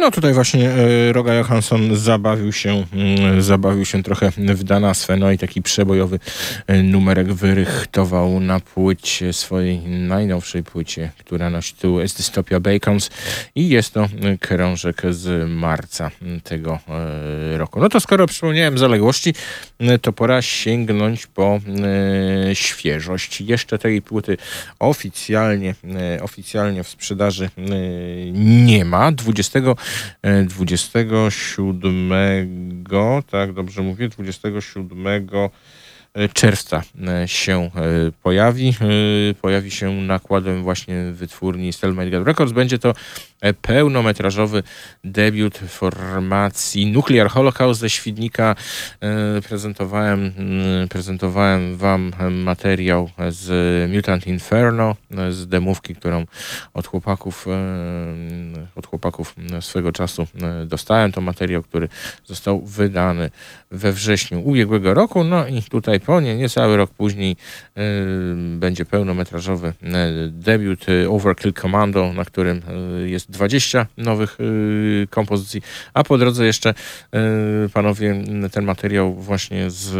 No tutaj właśnie e, Roga Johansson zabawił się, mm, zabawił się trochę w Danaswę, no i taki przebojowy e, numerek wyrychtował na płycie swojej najnowszej płycie, która nosi tu jest Dystopia Bacons i jest to krążek z marca tego e, roku. No to skoro przypomniałem zaległości, to pora sięgnąć po świeżość. Jeszcze tej płyty oficjalnie, oficjalnie w sprzedaży nie ma. 20 27, tak dobrze mówię, 27 czerwca e, się e, pojawi. E, pojawi się nakładem właśnie wytwórni God Records. Będzie to pełnometrażowy debiut formacji Nuclear Holocaust ze Świdnika. Prezentowałem, prezentowałem wam materiał z Mutant Inferno, z demówki, którą od chłopaków, od chłopaków swego czasu dostałem. To materiał, który został wydany we wrześniu ubiegłego roku. No i tutaj po nie, niecały rok później będzie pełnometrażowy debiut Overkill Commando, na którym jest 20 nowych kompozycji, a po drodze jeszcze panowie ten materiał właśnie z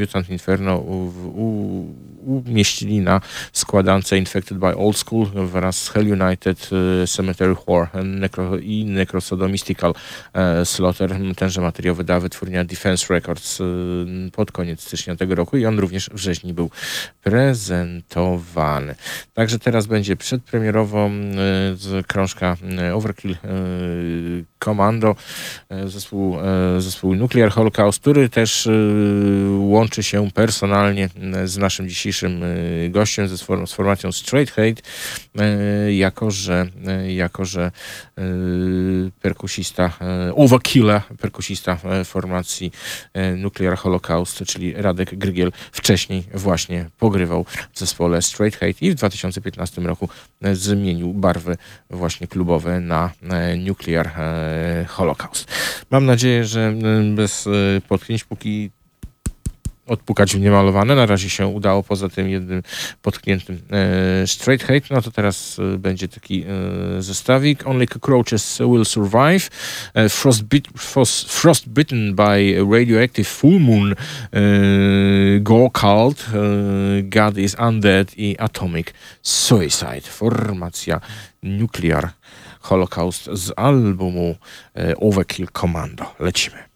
Mutant Inferno u, u, umieścili na składance Infected by Old School wraz z Hell United, Cemetery War Necro i Necrosodomistical Slaughter. Tenże materiał wydała wytwórnia Defense Records pod koniec stycznia tego roku i on również w wrześniu był prezentowany. Także teraz będzie przedpremierowo krążka Overkill Commando, zespół, zespół Nuclear Holocaust, który też łączy się personalnie z naszym dzisiejszym gościem, z formacją Straight Hate, jako że, jako że perkusista Overkilla, perkusista formacji Nuclear Holocaust, czyli Radek Grygiel wcześniej właśnie pogrywał w zespole Straight Hate i w 2015 roku zmienił barwy właśnie klubowe na e, Nuclear e, Holocaust. Mam nadzieję, że bez e, potknięć, póki odpukać w niemalowane. Na razie się udało poza tym jednym potkniętym e, straight hate. No to teraz e, będzie taki e, zestawik. Only cockroaches will survive. E, frostbit, frost, frostbitten by radioactive full moon e, gore cult. E, God is undead i atomic suicide. Formacja nuclear holocaust z albumu e, Overkill Commando. Lecimy.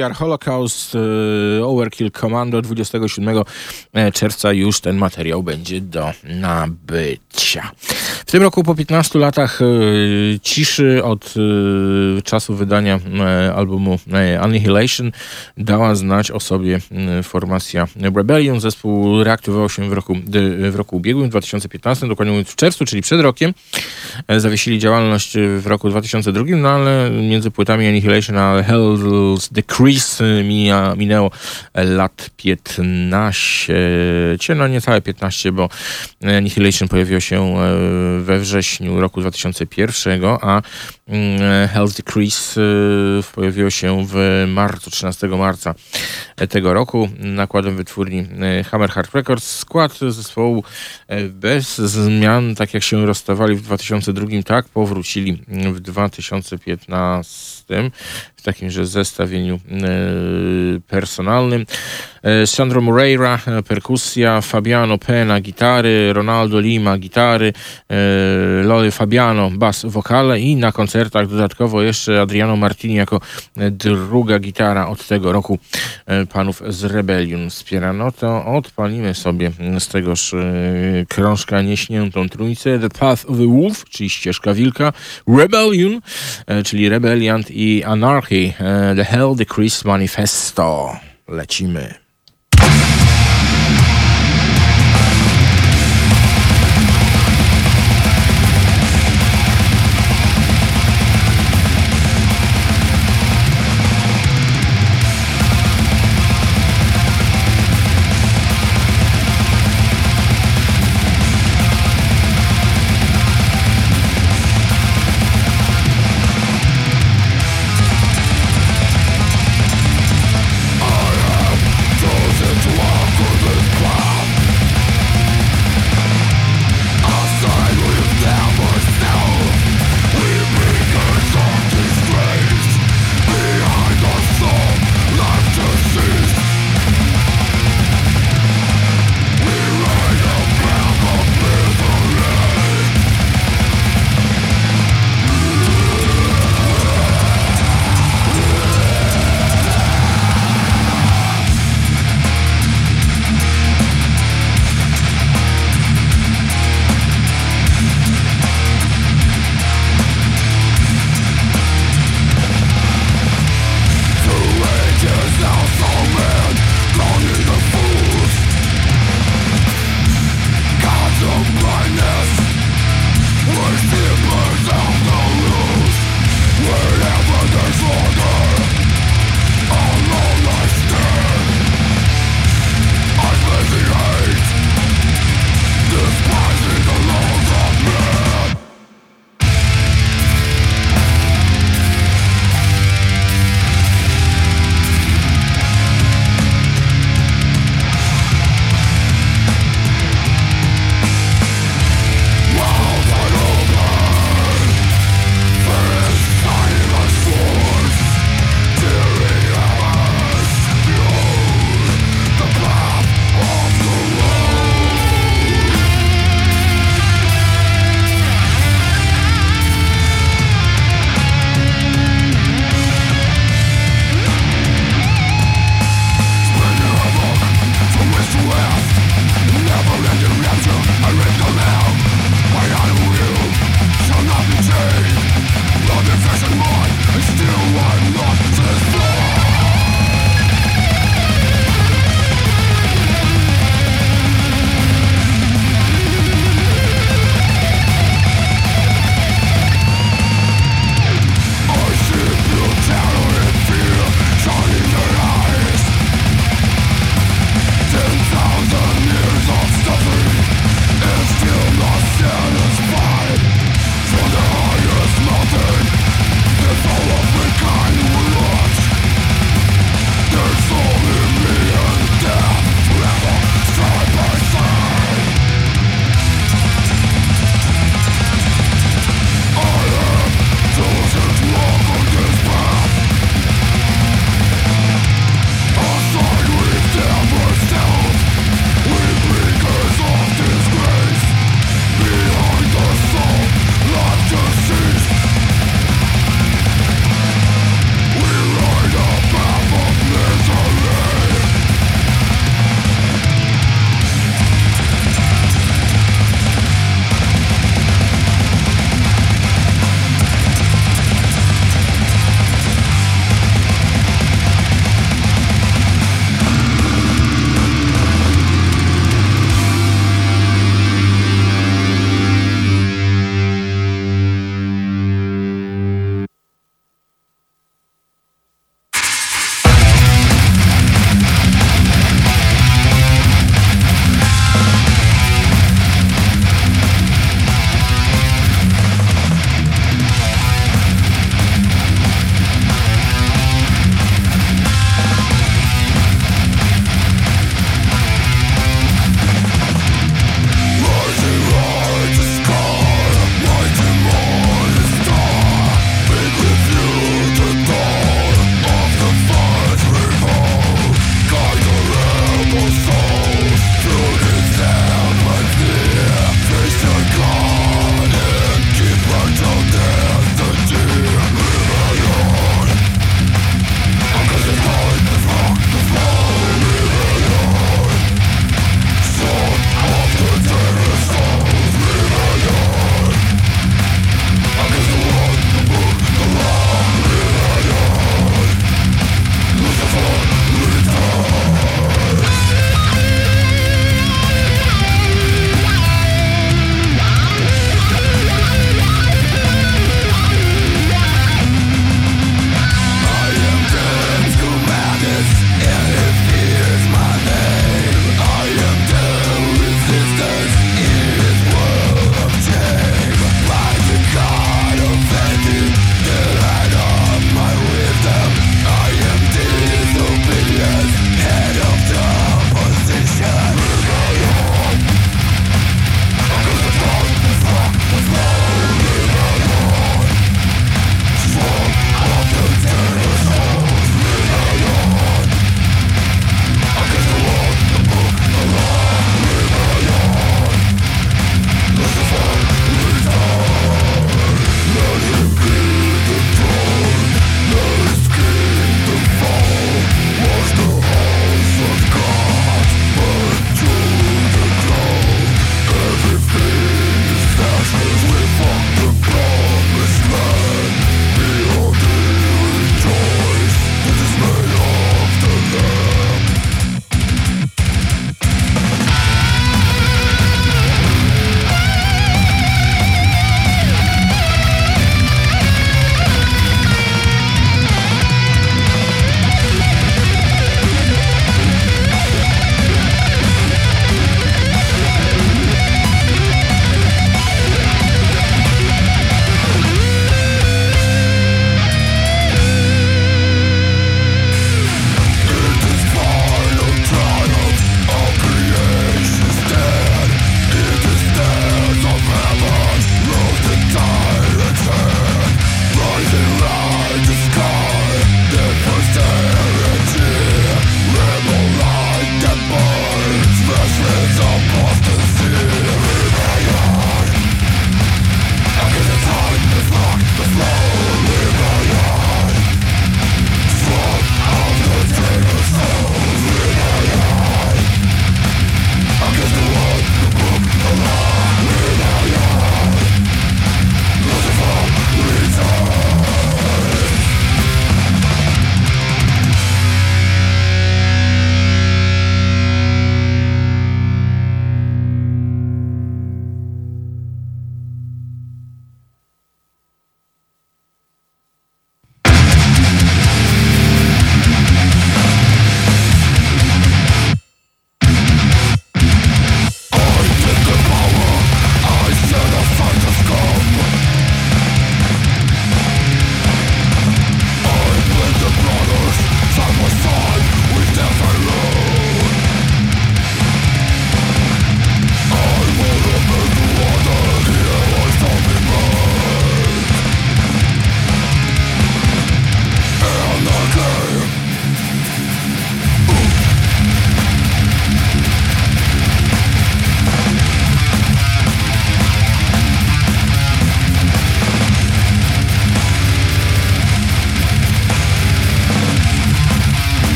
Nuclear Holocaust e, Overkill Commando 27 e, czerwca już ten materiał będzie do nabycia. W tym roku po 15 latach e, ciszy od czasu wydania albumu Annihilation dała znać o sobie formacja Rebellion. Zespół reaktywował się w roku, w roku ubiegłym, 2015, dokładnie mówiąc w czerwcu, czyli przed rokiem. Zawiesili działalność w roku 2002, no ale między płytami Annihilation a Hell's Decrease mija, minęło lat 15, no niecałe 15, bo Annihilation pojawiło się e, we wrześniu roku 2001, a mm, Hell's Decrease y, pojawiło się w marcu, 13 marca tego roku nakładem wytwórni e, Hammer Hard Records. Skład zespołu e, bez zmian, tak jak się rozstawali w 2002, tak powrócili w 2015 w takimże zestawieniu e, personalnym. E, Sandro Moreira, e, perkusja, Fabiano Pena, gitary, Ronaldo Lima, gitary, Loli Fabiano, bas, wokale i na koncertach dodatkowo jeszcze Adriano Martini jako druga gitara od tego roku panów z Rebellion wspiera. No to odpalimy sobie z tegoż krążka nieśniętą trójcę The Path of the Wolf, czyli ścieżka wilka, Rebellion, czyli Rebelliant i Anarchy Uh, The Hell Decrease Manifesto. Lecimy.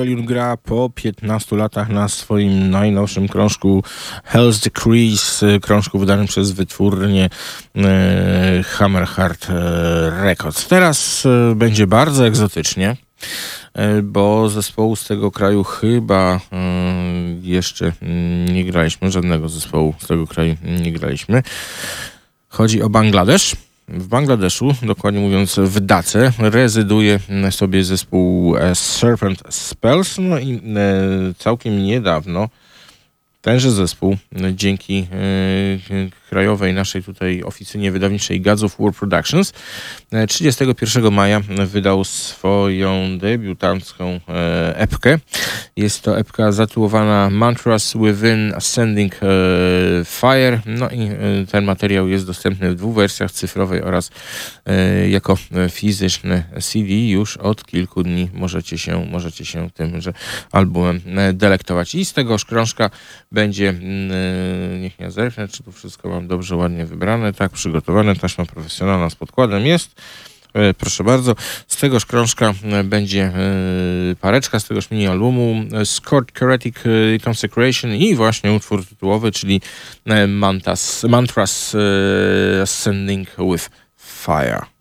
Rebellion gra po 15 latach na swoim najnowszym krążku Hell's Decrees, krążku wydanym przez wytwórnię e, Hammerheart e, Records. Teraz będzie bardzo egzotycznie, bo zespołu z tego kraju chyba jeszcze nie graliśmy, żadnego zespołu z tego kraju nie graliśmy. Chodzi o Bangladesz. W Bangladeszu, dokładnie mówiąc w Dace, rezyduje sobie zespół e, Serpent Spells. No i e, całkiem niedawno tenże zespół dzięki e, krajowej naszej tutaj oficynie wydawniczej Gods of War Productions 31 e, maja wydał swoją debiutancką e, epkę. Jest to epka zatytułowana Mantras Within Ascending Fire. No i ten materiał jest dostępny w dwóch wersjach cyfrowej oraz jako fizyczny CD. Już od kilku dni możecie się, możecie się tym że albumem delektować. I z tego krążka będzie, niech nie zerknę, czy tu wszystko mam dobrze, ładnie wybrane, tak, przygotowane, taśma profesjonalna z podkładem jest. E, proszę bardzo, z tegoż krążka e, będzie e, pareczka z tegoż mini albumu Scott Charetic Consecration i właśnie utwór tytułowy, czyli Mantas, Mantras Ascending with Fire.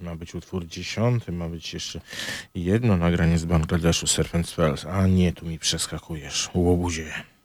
Ma być utwór dziesiąty, ma być jeszcze jedno nagranie z Bangladeszu, Serpent Spells. A nie, tu mi przeskakujesz, łobuzie.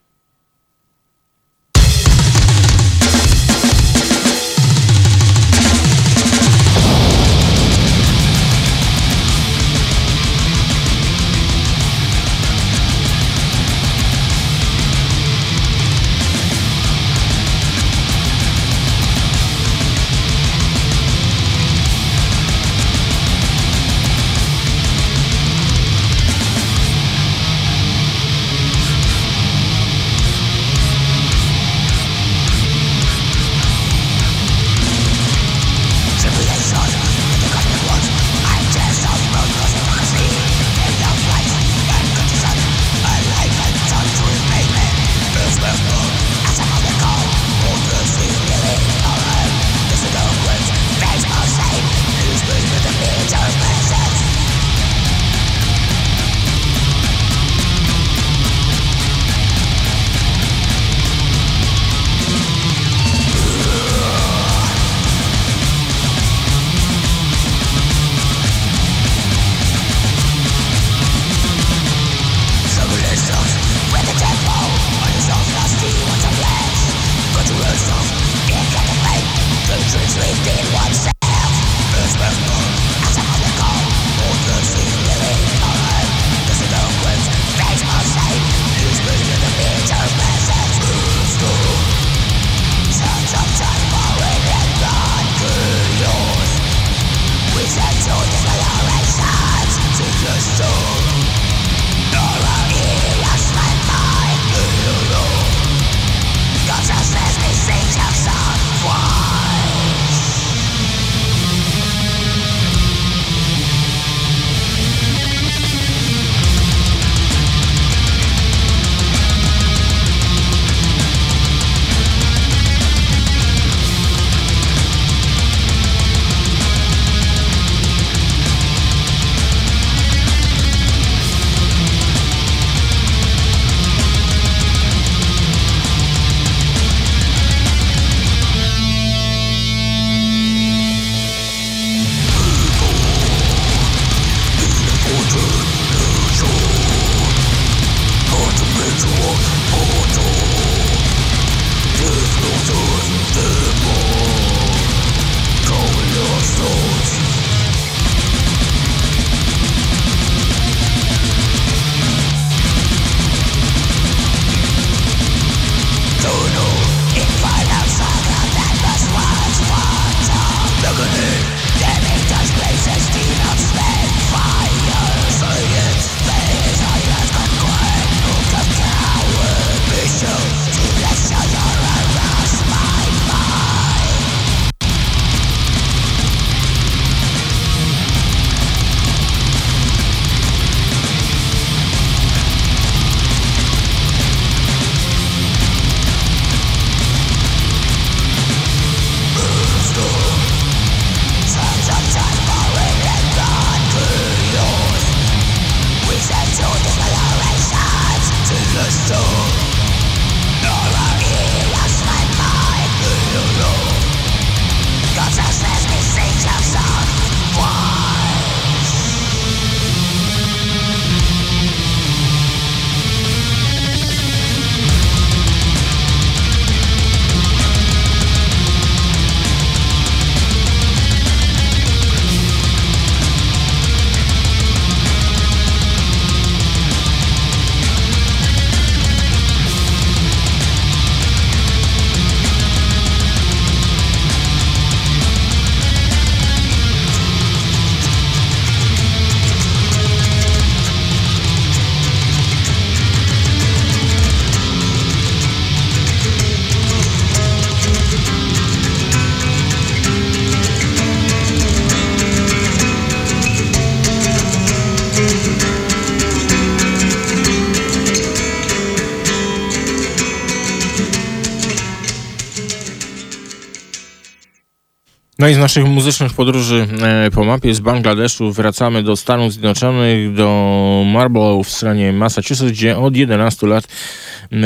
I z naszych muzycznych podróży e, po mapie z Bangladeszu wracamy do Stanów Zjednoczonych, do Marlborough w stronie Massachusetts, gdzie od 11 lat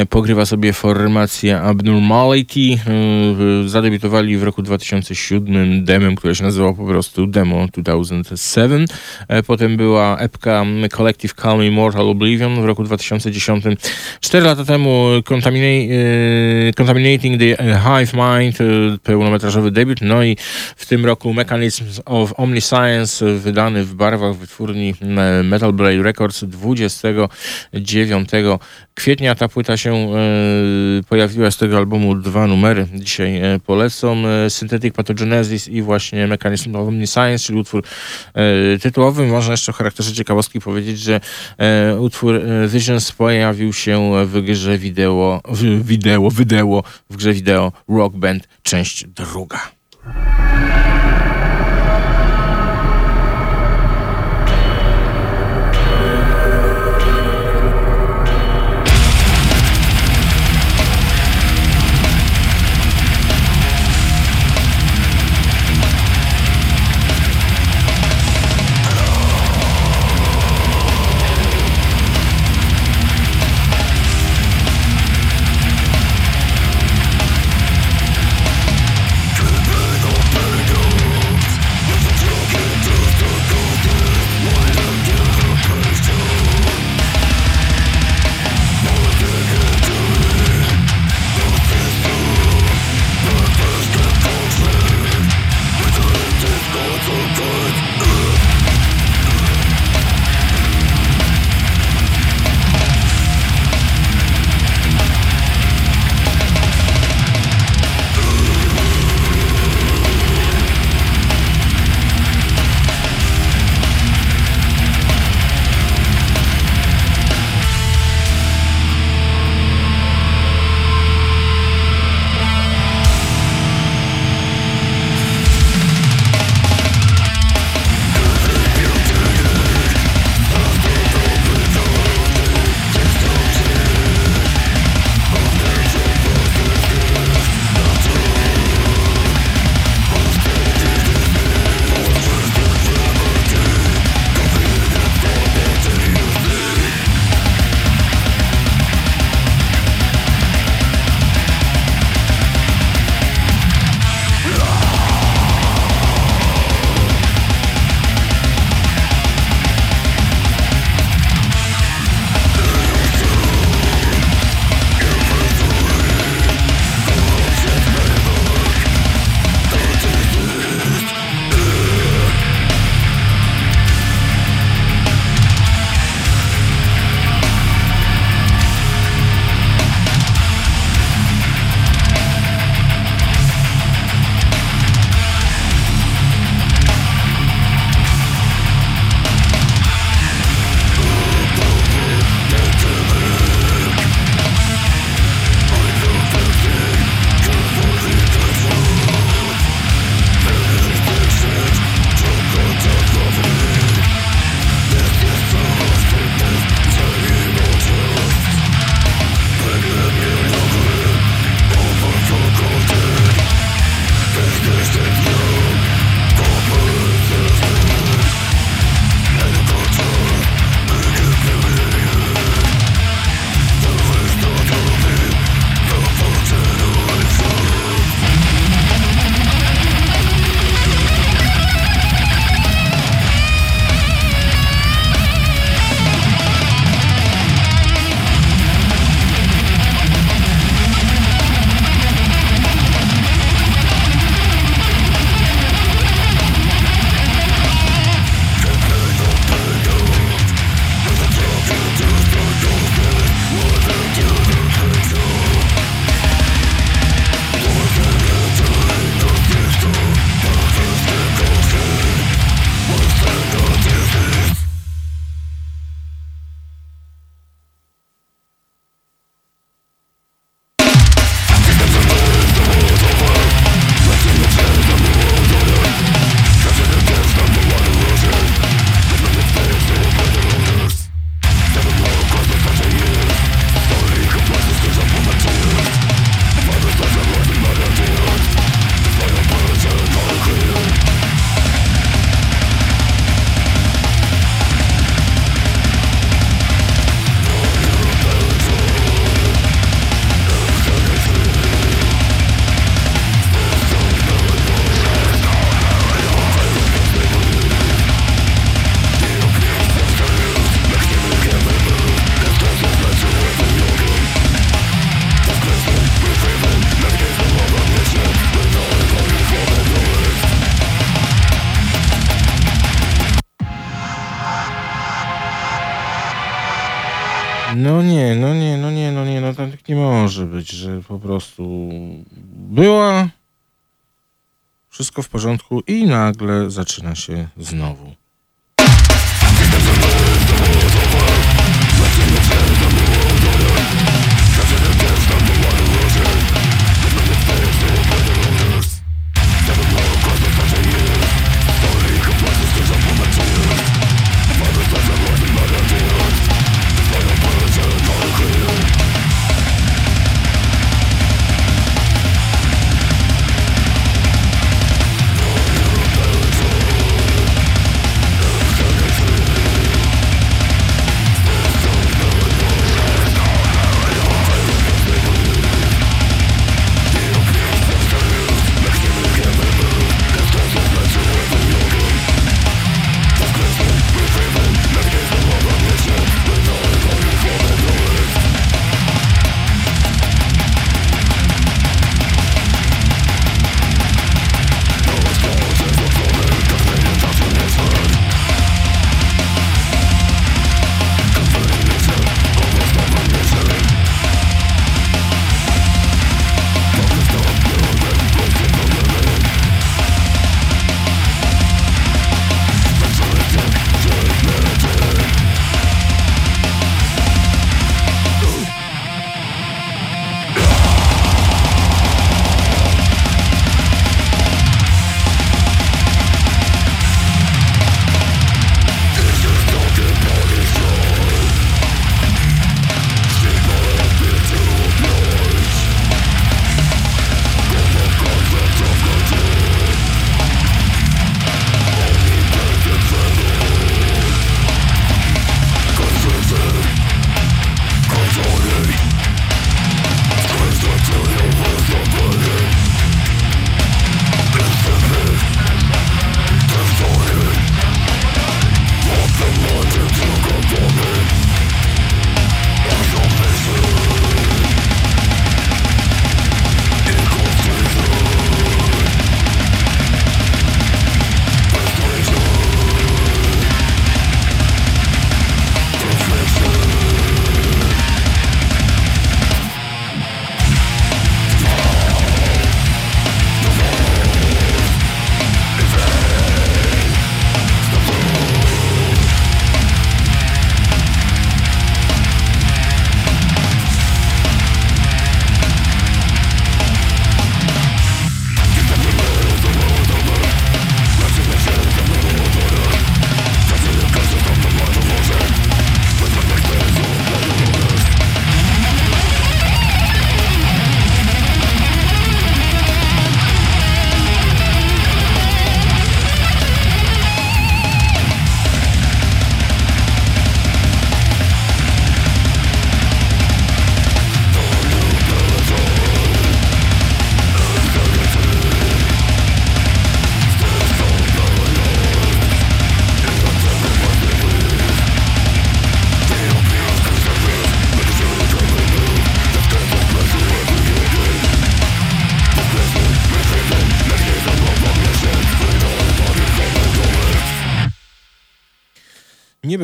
pogrywa sobie formację Abnormality. Zadebiutowali w roku 2007 demem, które się nazywało po prostu Demo 2007. Potem była epka Collective Calm Immortal Oblivion w roku 2010. Cztery lata temu Contaminating the Hive Mind, pełnometrażowy debiut, no i w tym roku Mechanisms of Omniscience, wydany w barwach wytwórni Metal Blade Records 29 kwietnia. Ta płyta się e, pojawiła z tego albumu dwa numery. Dzisiaj e, polecą e, Synthetic Pathogenesis i właśnie Mechanism of Omniscience, czyli utwór tytułowy. Można jeszcze w charakterze ciekawostki powiedzieć, że utwór Visions pojawił się w grze wideo, w, wideo, wideo, w grze wideo Rock Band, część druga. Być, że po prostu była wszystko w porządku i nagle zaczyna się znowu.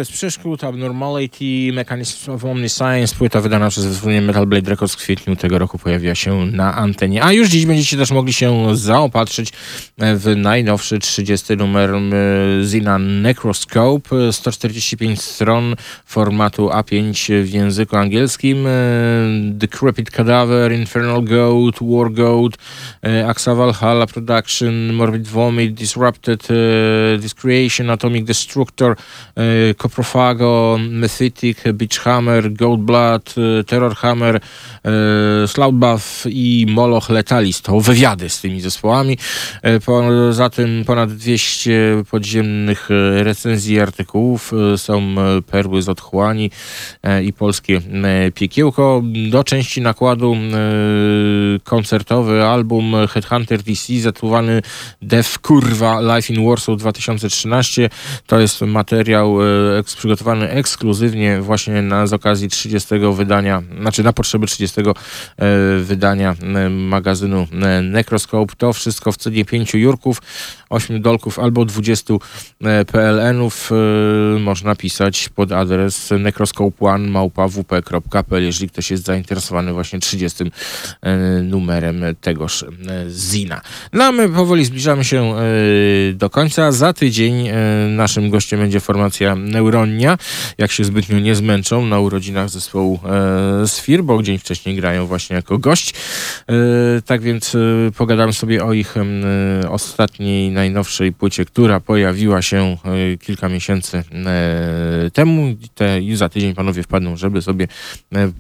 Nie bez przeszkód, Abnormality, Mechanism of Omniscience, płyta wydana przez wytwórnię Metal Blade Records w kwietniu tego roku pojawiła się na antenie. A już dziś będziecie też mogli się zaopatrzyć w najnowszy 30 numer Zina Necroscope, 145 stron formatu A5 w języku angielskim, Decrepit Cadaver, Infernal Goat, War Goat, Axa Valhalla Production, Morbid Vomit, Disrupted, Discreation, Atomic Destructor, Coprofago, Methytic, Beachhammer, Goldblood, Terrorhammer, Sloudbuff i Moloch Letalis. To wywiady z tymi zespołami. Poza tym ponad 200 podziemnych recenzji i artykułów. Są perły z otchłani i polskie piekiełko. Do części nakładu koncertowy album Headhunter DC zatytułowany Death Kurwa Life in Warsaw 2013. To jest materiał przygotowany ekskluzywnie właśnie na, z okazji 30 wydania, znaczy na potrzeby 30 wydania magazynu Necroscope. To wszystko w cenie 5 jurków, 8 dolków albo 20 PLN-ów można pisać pod adres necroscope1małpawp.pl, jeżeli ktoś jest zainteresowany właśnie 30 numerem tegoż zina. No my powoli zbliżamy się do końca. Za tydzień naszym gościem będzie formacja Jak się zbytnio nie zmęczą na urodzinach zespołu Sfir, bo dzień wcześniej grają właśnie jako gość. Tak więc pogadamy sobie o ich ostatniej, najnowszej płycie, która pojawiła się kilka miesięcy temu. Te, I za tydzień panowie wpadną, żeby sobie,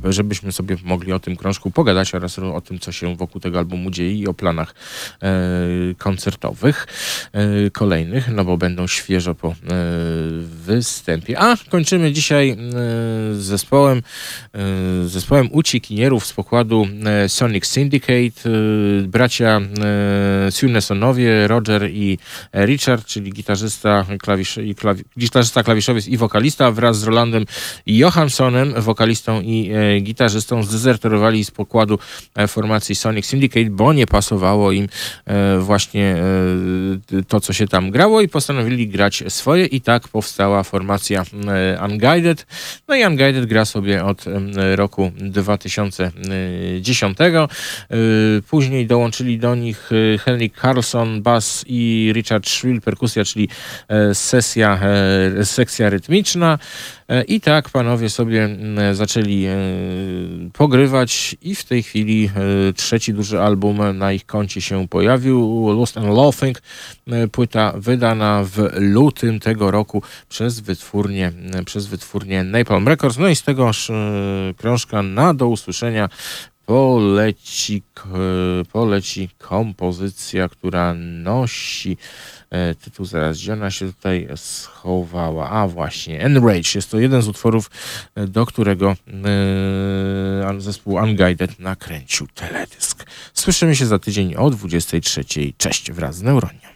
żebyśmy sobie mogli o tym krążku pogadać oraz o tym, co się wokół tego albumu dzieje i o planach koncertowych kolejnych, no bo będą świeżo po występie. A kończymy dzisiaj z zespołem, z zespołem uciekinierów z pokładu Sonic Syndicate. Bracia Sunesonowie, Roger i Richard, czyli gitarzysta, klawisz, klawi, gitarzysta, klawiszowiec i wokalista wraz z Rolandem Johanssonem, wokalistą i gitarzystą zdezerterowali z pokładu formacji Sonic Syndicate, bo nie pasowało im właśnie to, co się tam grało i postanowili grać swoje i tak powstała formacja Unguided. No i Unguided gra sobie od roku 2010. Później dołączyli do nich Henrik Carlson, bass i Richard Schwill, perkusja, czyli sesja, sekcja rytmiczna. I tak panowie sobie zaczęli pogrywać i w tej chwili trzeci duży album na ich koncie się pojawił. Lost and Laughing, płyta wydana w lutym tego roku przez wytwórnię, przez wytwórnię Napalm Records. No i z tegoż krążka na do usłyszenia poleci, poleci kompozycja, która nosi tytuł zaraz, gdzie ona się tutaj schowała? A właśnie, Enrage. Jest to jeden z utworów, do którego zespół Unguided nakręcił teledysk. Słyszymy się za tydzień o 23. Cześć wraz z Neuronią.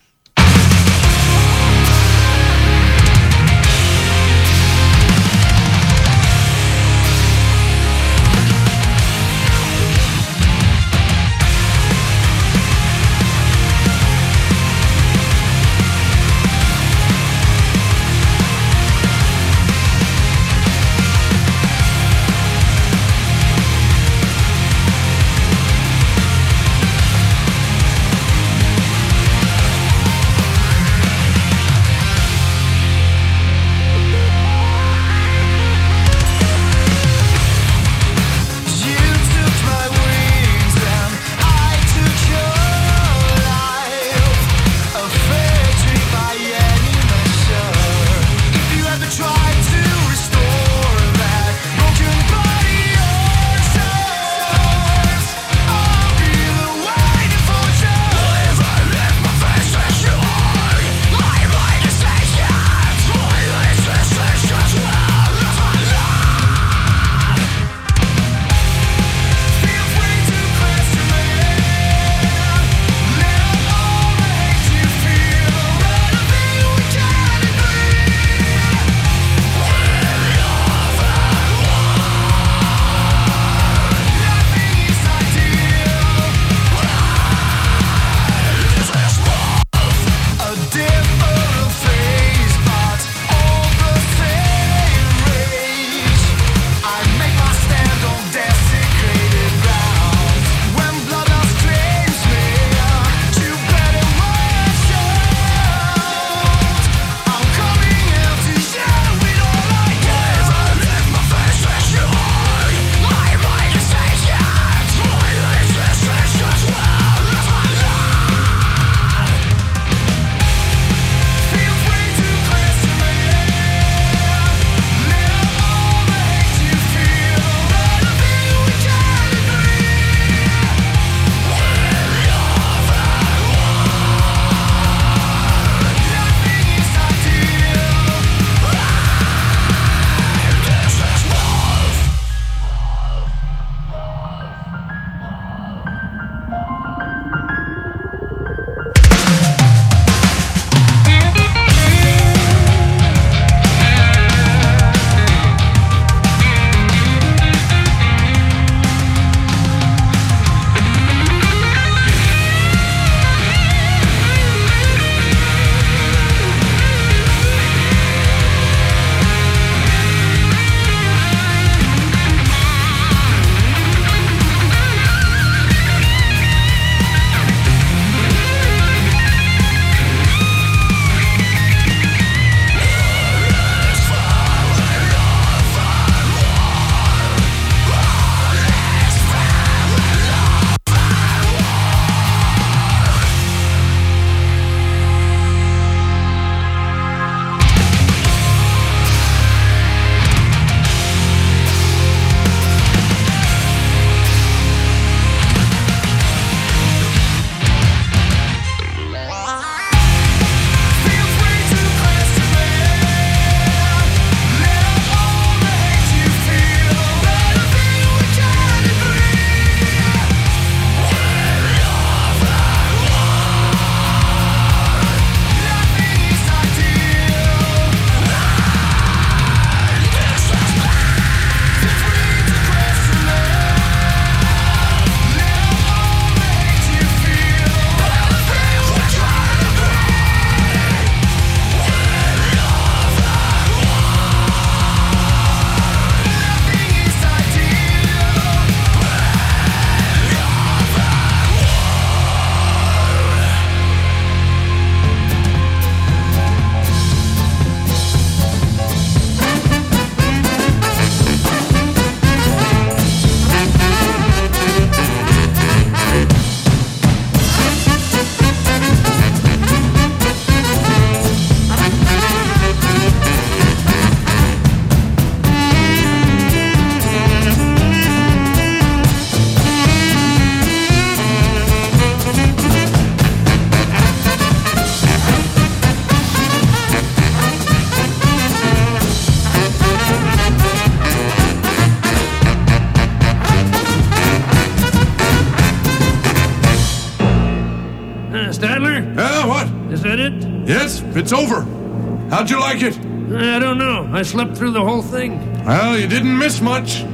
Didn't miss much.